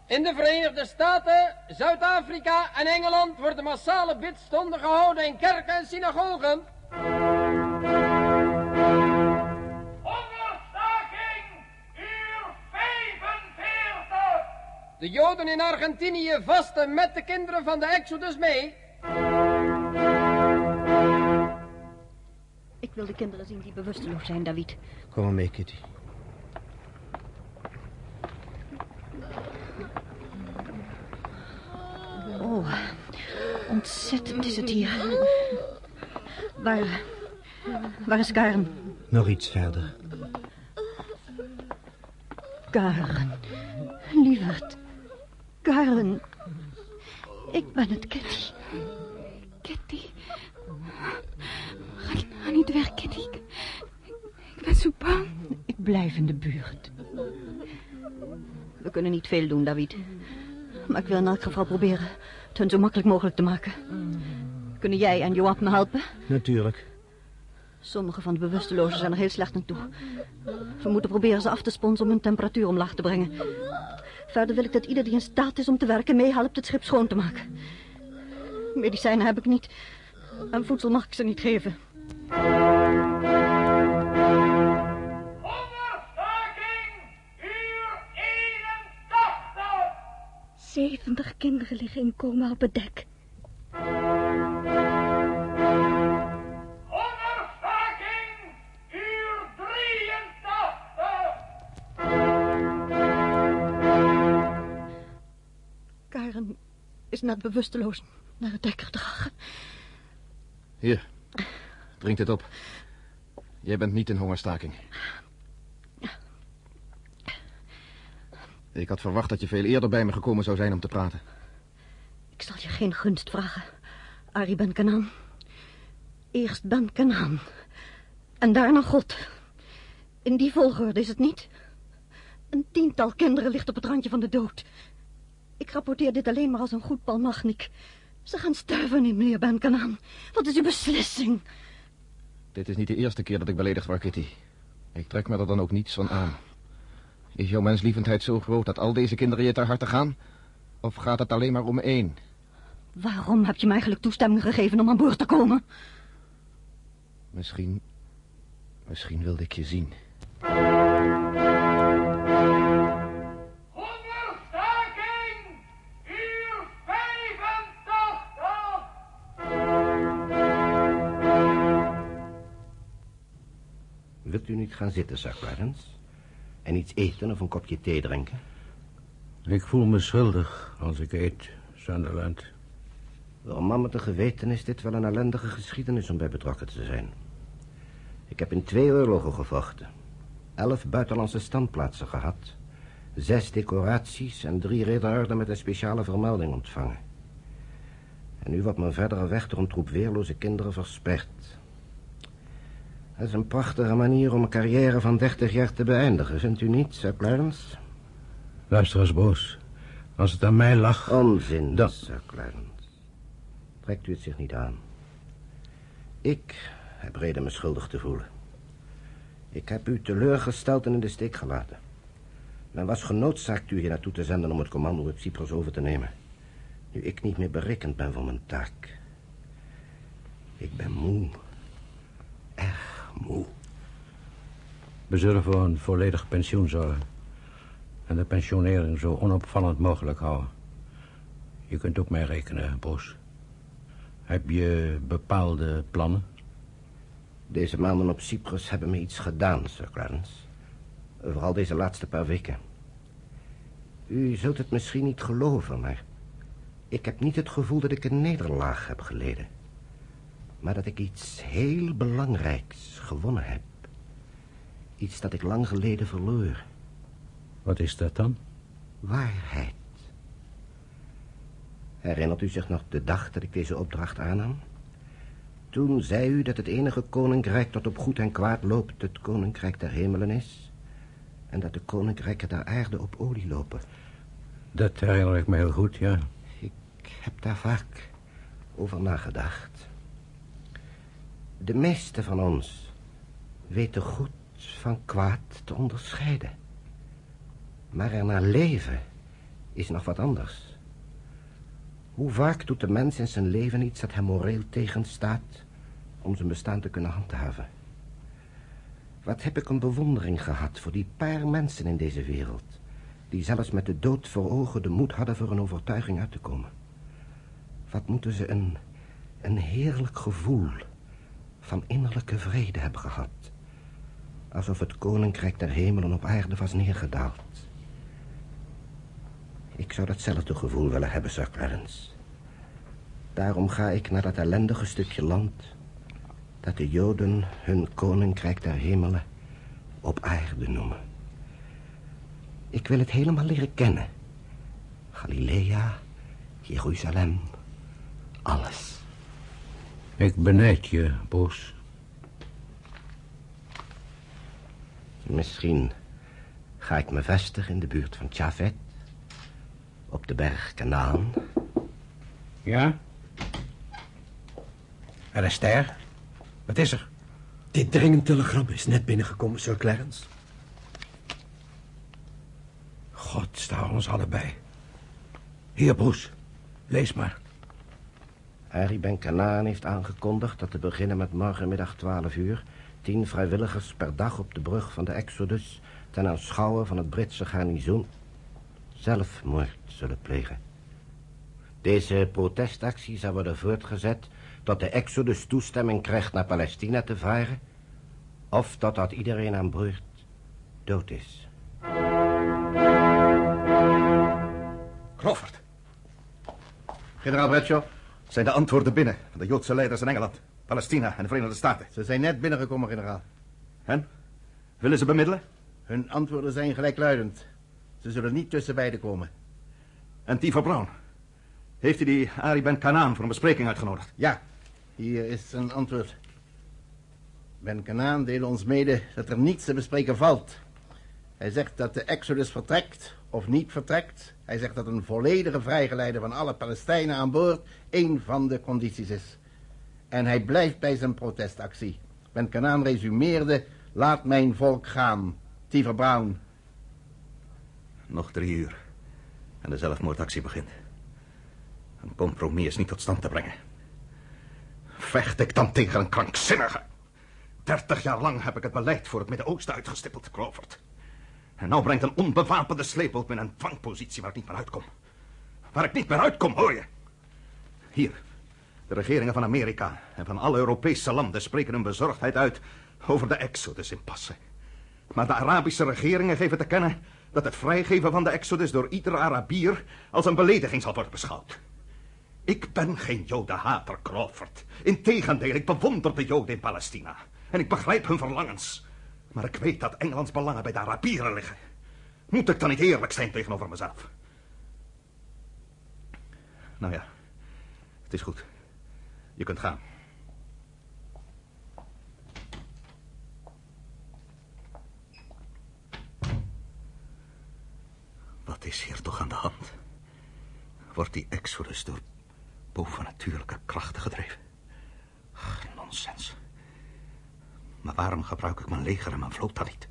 In de Verenigde Staten, Zuid-Afrika en Engeland worden massale bidstonden gehouden in kerken en synagogen. Hongerstaking uur De Joden in Argentinië vasten met de kinderen van de Exodus mee. Wil de kinderen zien die bewusteloos zijn, David. Kom maar mee, Kitty. Oh, ontzettend is het hier. Waar... Waar is Karen? Nog iets verder. Karen. Lieverd. Karen. Ik ben het, Kitty. Kitty. Ga niet weg, Kitty. Ik, ik ben zo bang. Ik blijf in de buurt. We kunnen niet veel doen, David. Maar ik wil in elk geval proberen het hun zo makkelijk mogelijk te maken. Kunnen jij en Joab me helpen? Natuurlijk. Sommige van de bewustelozen zijn er heel slecht aan toe. We moeten proberen ze af te sponsen om hun temperatuur omlaag te brengen. Verder wil ik dat ieder die in staat is om te werken meehelpt het schip schoon te maken. Medicijnen heb ik niet. En voedsel mag ik ze niet geven. Zeventig kinderen liggen in coma op het dek. Karen is net bewusteloos naar het dek gedragen. Hier, drink dit op. Jij bent niet in hongerstaking. Ik had verwacht dat je veel eerder bij me gekomen zou zijn om te praten. Ik zal je geen gunst vragen, Ari Ben Kanaan. Eerst Ben Kanaan. En daarna God. In die volgorde is het niet. Een tiental kinderen ligt op het randje van de dood. Ik rapporteer dit alleen maar als een goed palmagnik. Ze gaan sterven in meneer Ben Kanaan. Wat is uw beslissing? Dit is niet de eerste keer dat ik beledigd word, Kitty. Ik trek me er dan ook niets van aan. Is jouw menslievendheid zo groot dat al deze kinderen je ter harte gaan? Of gaat het alleen maar om één? Waarom heb je me eigenlijk toestemming gegeven om aan boord te komen? Misschien... Misschien wilde ik je zien. U niet gaan zitten, Sir Clarence? En iets eten of een kopje thee drinken? Ik voel me schuldig als ik eet, Sunderland. Man met een geweten is dit wel een ellendige geschiedenis om bij betrokken te zijn. Ik heb in twee oorlogen gevochten. Elf buitenlandse standplaatsen gehad. Zes decoraties en drie ridderorden met een speciale vermelding ontvangen. En nu wordt mijn verdere weg door een troep weerloze kinderen versperd. Dat is een prachtige manier om een carrière van 30 jaar te beëindigen, vindt u niet, Sir Clarence? Luister eens, Boos. Als het aan mij lag... Onzin, Dan- Sir Clarence. Trekt u het zich niet aan. Ik heb reden me schuldig te voelen. Ik heb u teleurgesteld en in de steek gelaten. Men was genoodzaakt u hier naartoe te zenden om het commando op Cyprus over te nemen. Nu ik niet meer berekend ben voor mijn taak. Ik ben moe. Erg moe. We zullen voor een volledig pensioen zorgen. En de pensionering zo onopvallend mogelijk houden. Je kunt op mij rekenen, Boos. Heb je bepaalde plannen? Deze maanden op Cyprus hebben me iets gedaan, Sir Clarence. Vooral deze laatste paar weken. U zult het misschien niet geloven, maar... ik heb niet het gevoel dat ik een nederlaag heb geleden. Maar dat ik iets heel belangrijks gewonnen heb. Iets dat ik lang geleden verloor. Wat is dat dan? Waarheid. Herinnert u zich nog de dag dat ik deze opdracht aannam? Toen zei u dat het enige koninkrijk dat op goed en kwaad loopt... het koninkrijk der hemelen is... en dat de koninkrijken der aarde op olie lopen. Dat herinner ik me heel goed, ja. Ik heb daar vaak over nagedacht. De meeste van ons weten goed van kwaad te onderscheiden. Maar ernaar leven is nog wat anders. Hoe vaak doet de mens in zijn leven iets dat hem moreel tegenstaat... om zijn bestaan te kunnen handhaven? Wat heb ik een bewondering gehad voor die paar mensen in deze wereld... die zelfs met de dood voor ogen de moed hadden voor een overtuiging uit te komen. Wat moeten ze een, een heerlijk gevoel van innerlijke vrede hebben gehad. Alsof het koninkrijk der hemelen op aarde was neergedaald. Ik zou datzelfde gevoel willen hebben, Sir Clarence. Daarom ga ik naar dat ellendige stukje land... dat de Joden hun koninkrijk der hemelen op aarde noemen. Ik wil het helemaal leren kennen. Galilea, Jeruzalem, alles. Ik benijd je, Boos. Misschien ga ik me vestigen in de buurt van Tjavet. Op de berg Kanaan. Ja? Er is ster. Wat is er? Dit dringend telegram is net binnengekomen, Sir Clarence. God sta ons allebei. Hier, Broes. Lees maar. Harry Ben Kanaan heeft aangekondigd dat te beginnen met morgenmiddag 12 uur... tien vrijwilligers per dag op de brug van de Exodus... ten aanschouwen van het Britse garnizoen zelfmoord zullen plegen. Deze protestactie zal worden voortgezet tot de Exodus toestemming krijgt naar Palestina te varen... of totdat iedereen aan boord dood is. Crawford. Generaal Bradshaw, zijn de antwoorden binnen van de Joodse leiders in Engeland, Palestina en de Verenigde Staten? Ze zijn net binnengekomen, generaal. En? Willen ze bemiddelen? Hun antwoorden zijn gelijkluidend. Ze zullen niet tussen beiden komen. En Tifa Brown? Heeft hij die Ari Ben Kanaan voor een bespreking uitgenodigd? Ja, hier is zijn antwoord. Ben Kanaan deelde ons mede dat er niets te bespreken valt. Hij zegt dat de Exodus vertrekt of niet vertrekt. Hij zegt dat een volledige vrijgeleide van alle Palestijnen aan boord één van de condities is. En hij blijft bij zijn protestactie. Ben Kanaan resumeerde, laat mijn volk gaan. Tiver Brown. Nog drie uur. En de zelfmoordactie begint. Een compromis is niet tot stand te brengen. Vecht ik dan tegen een krankzinnige? Dertig jaar lang heb ik het beleid voor het Midden-Oosten uitgestippeld, Crawford. En nou brengt een onbewapende sleepboot me in een dwangpositie waar ik niet meer uitkom. Waar ik niet meer uitkom, hoor je? Hier, de regeringen van Amerika en van alle Europese landen spreken hun bezorgdheid uit over de Exodus-impasse. Maar de Arabische regeringen geven te kennen dat het vrijgeven van de Exodus door iedere Arabier als een belediging zal worden beschouwd. Ik ben geen jodenhater, Crawford. Integendeel, ik bewonder de joden in Palestina. En ik begrijp hun verlangens. Maar ik weet dat Engelands belangen bij de Arabieren liggen. Moet ik dan niet eerlijk zijn tegenover mezelf? Nou ja, het is goed. Je kunt gaan. Wat is hier toch aan de hand? Wordt die Exodus door bovennatuurlijke krachten gedreven? Ach, nonsens. Maar waarom gebruik ik mijn leger en mijn vloot dan niet?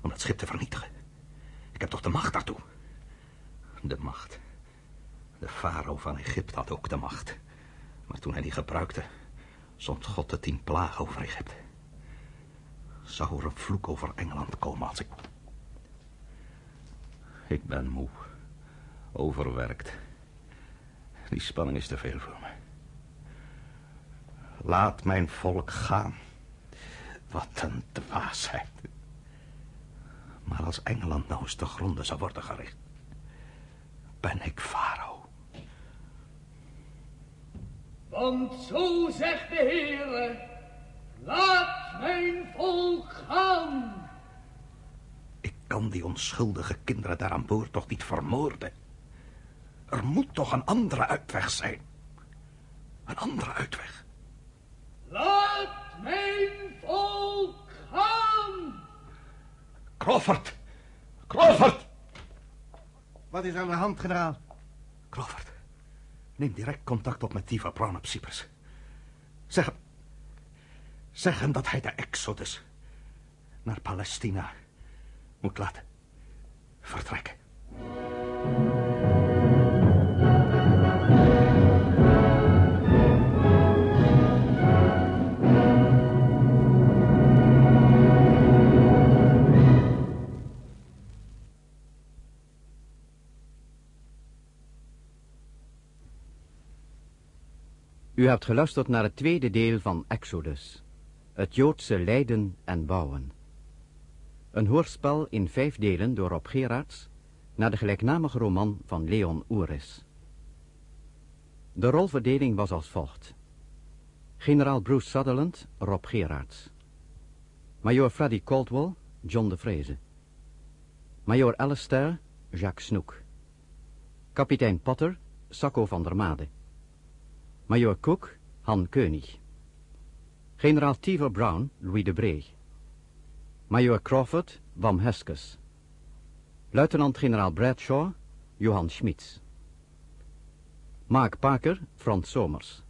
Om dat schip te vernietigen. Ik heb toch de macht daartoe? De macht. De farao van Egypte had ook de macht. Maar toen hij die gebruikte, zond God de tien plagen over Egypte. Zou er een vloek over Engeland komen als ik... Ik ben moe. Overwerkt. Die spanning is te veel voor me. Laat mijn volk gaan. Wat een dwaasheid. Maar als Engeland nou eens te gronden zou worden gericht... ben ik farao. Want zo zegt de Heere, laat mijn volk gaan. Ik kan die onschuldige kinderen daar aan boord toch niet vermoorden? Er moet toch een andere uitweg zijn? Een andere uitweg? Laat mijn Crawford! Crawford! Wat is aan de hand, generaal? Crawford, neem direct contact op met Tiva Brown op Cyprus. Zeg hem... Zeg hem dat hij de Exodus naar Palestina moet laten vertrekken. U hebt geluisterd naar het tweede deel van Exodus. Het Joodse lijden en bouwen. Een hoorspel in vijf delen door Rob Gerards... naar de gelijknamige roman van Leon Oeris. De rolverdeling was als volgt. Generaal Bruce Sutherland, Rob Gerards. Major Freddy Caldwell, John de Vreese. Major Alistair, Jacques Snoek. Kapitein Potter, Sacco van der Made. Major Cook, Han König. Generaal Tiver Brown, Louis de Bree. Major Crawford, Wam Heskes. Luitenant-generaal Bradshaw, Johan Schmitz. Mark Parker, Frans Somers.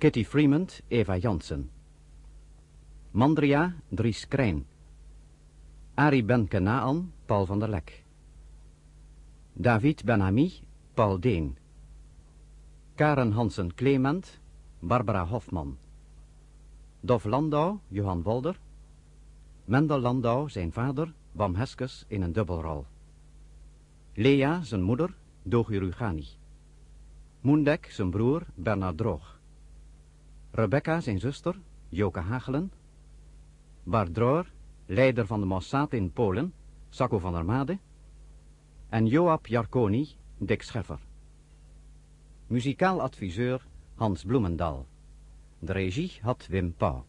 Kitty Freeman, Eva Jansen. Mandria, Dries Krijn. Arie Ben Kenaan, Paul van der Lek. David Benami, Paul Deen. Karen Hansen Clement, Barbara Hofman. Dov Landau, Johan Wolder. Mendel Landau, zijn vader, Wam Heskes in een dubbelrol. Lea, zijn moeder, Dogi Rugani. Moendek, zijn broer, Bernard Droog. Rebecca, zijn zuster, Joke Hagelen. Bart Droor, leider van de Mossad in Polen, Sacco van der Made. En Joab Jarkoni, Dick Scheffer. Muzikaal adviseur Hans Bloemendal. De regie had Wim Pauw.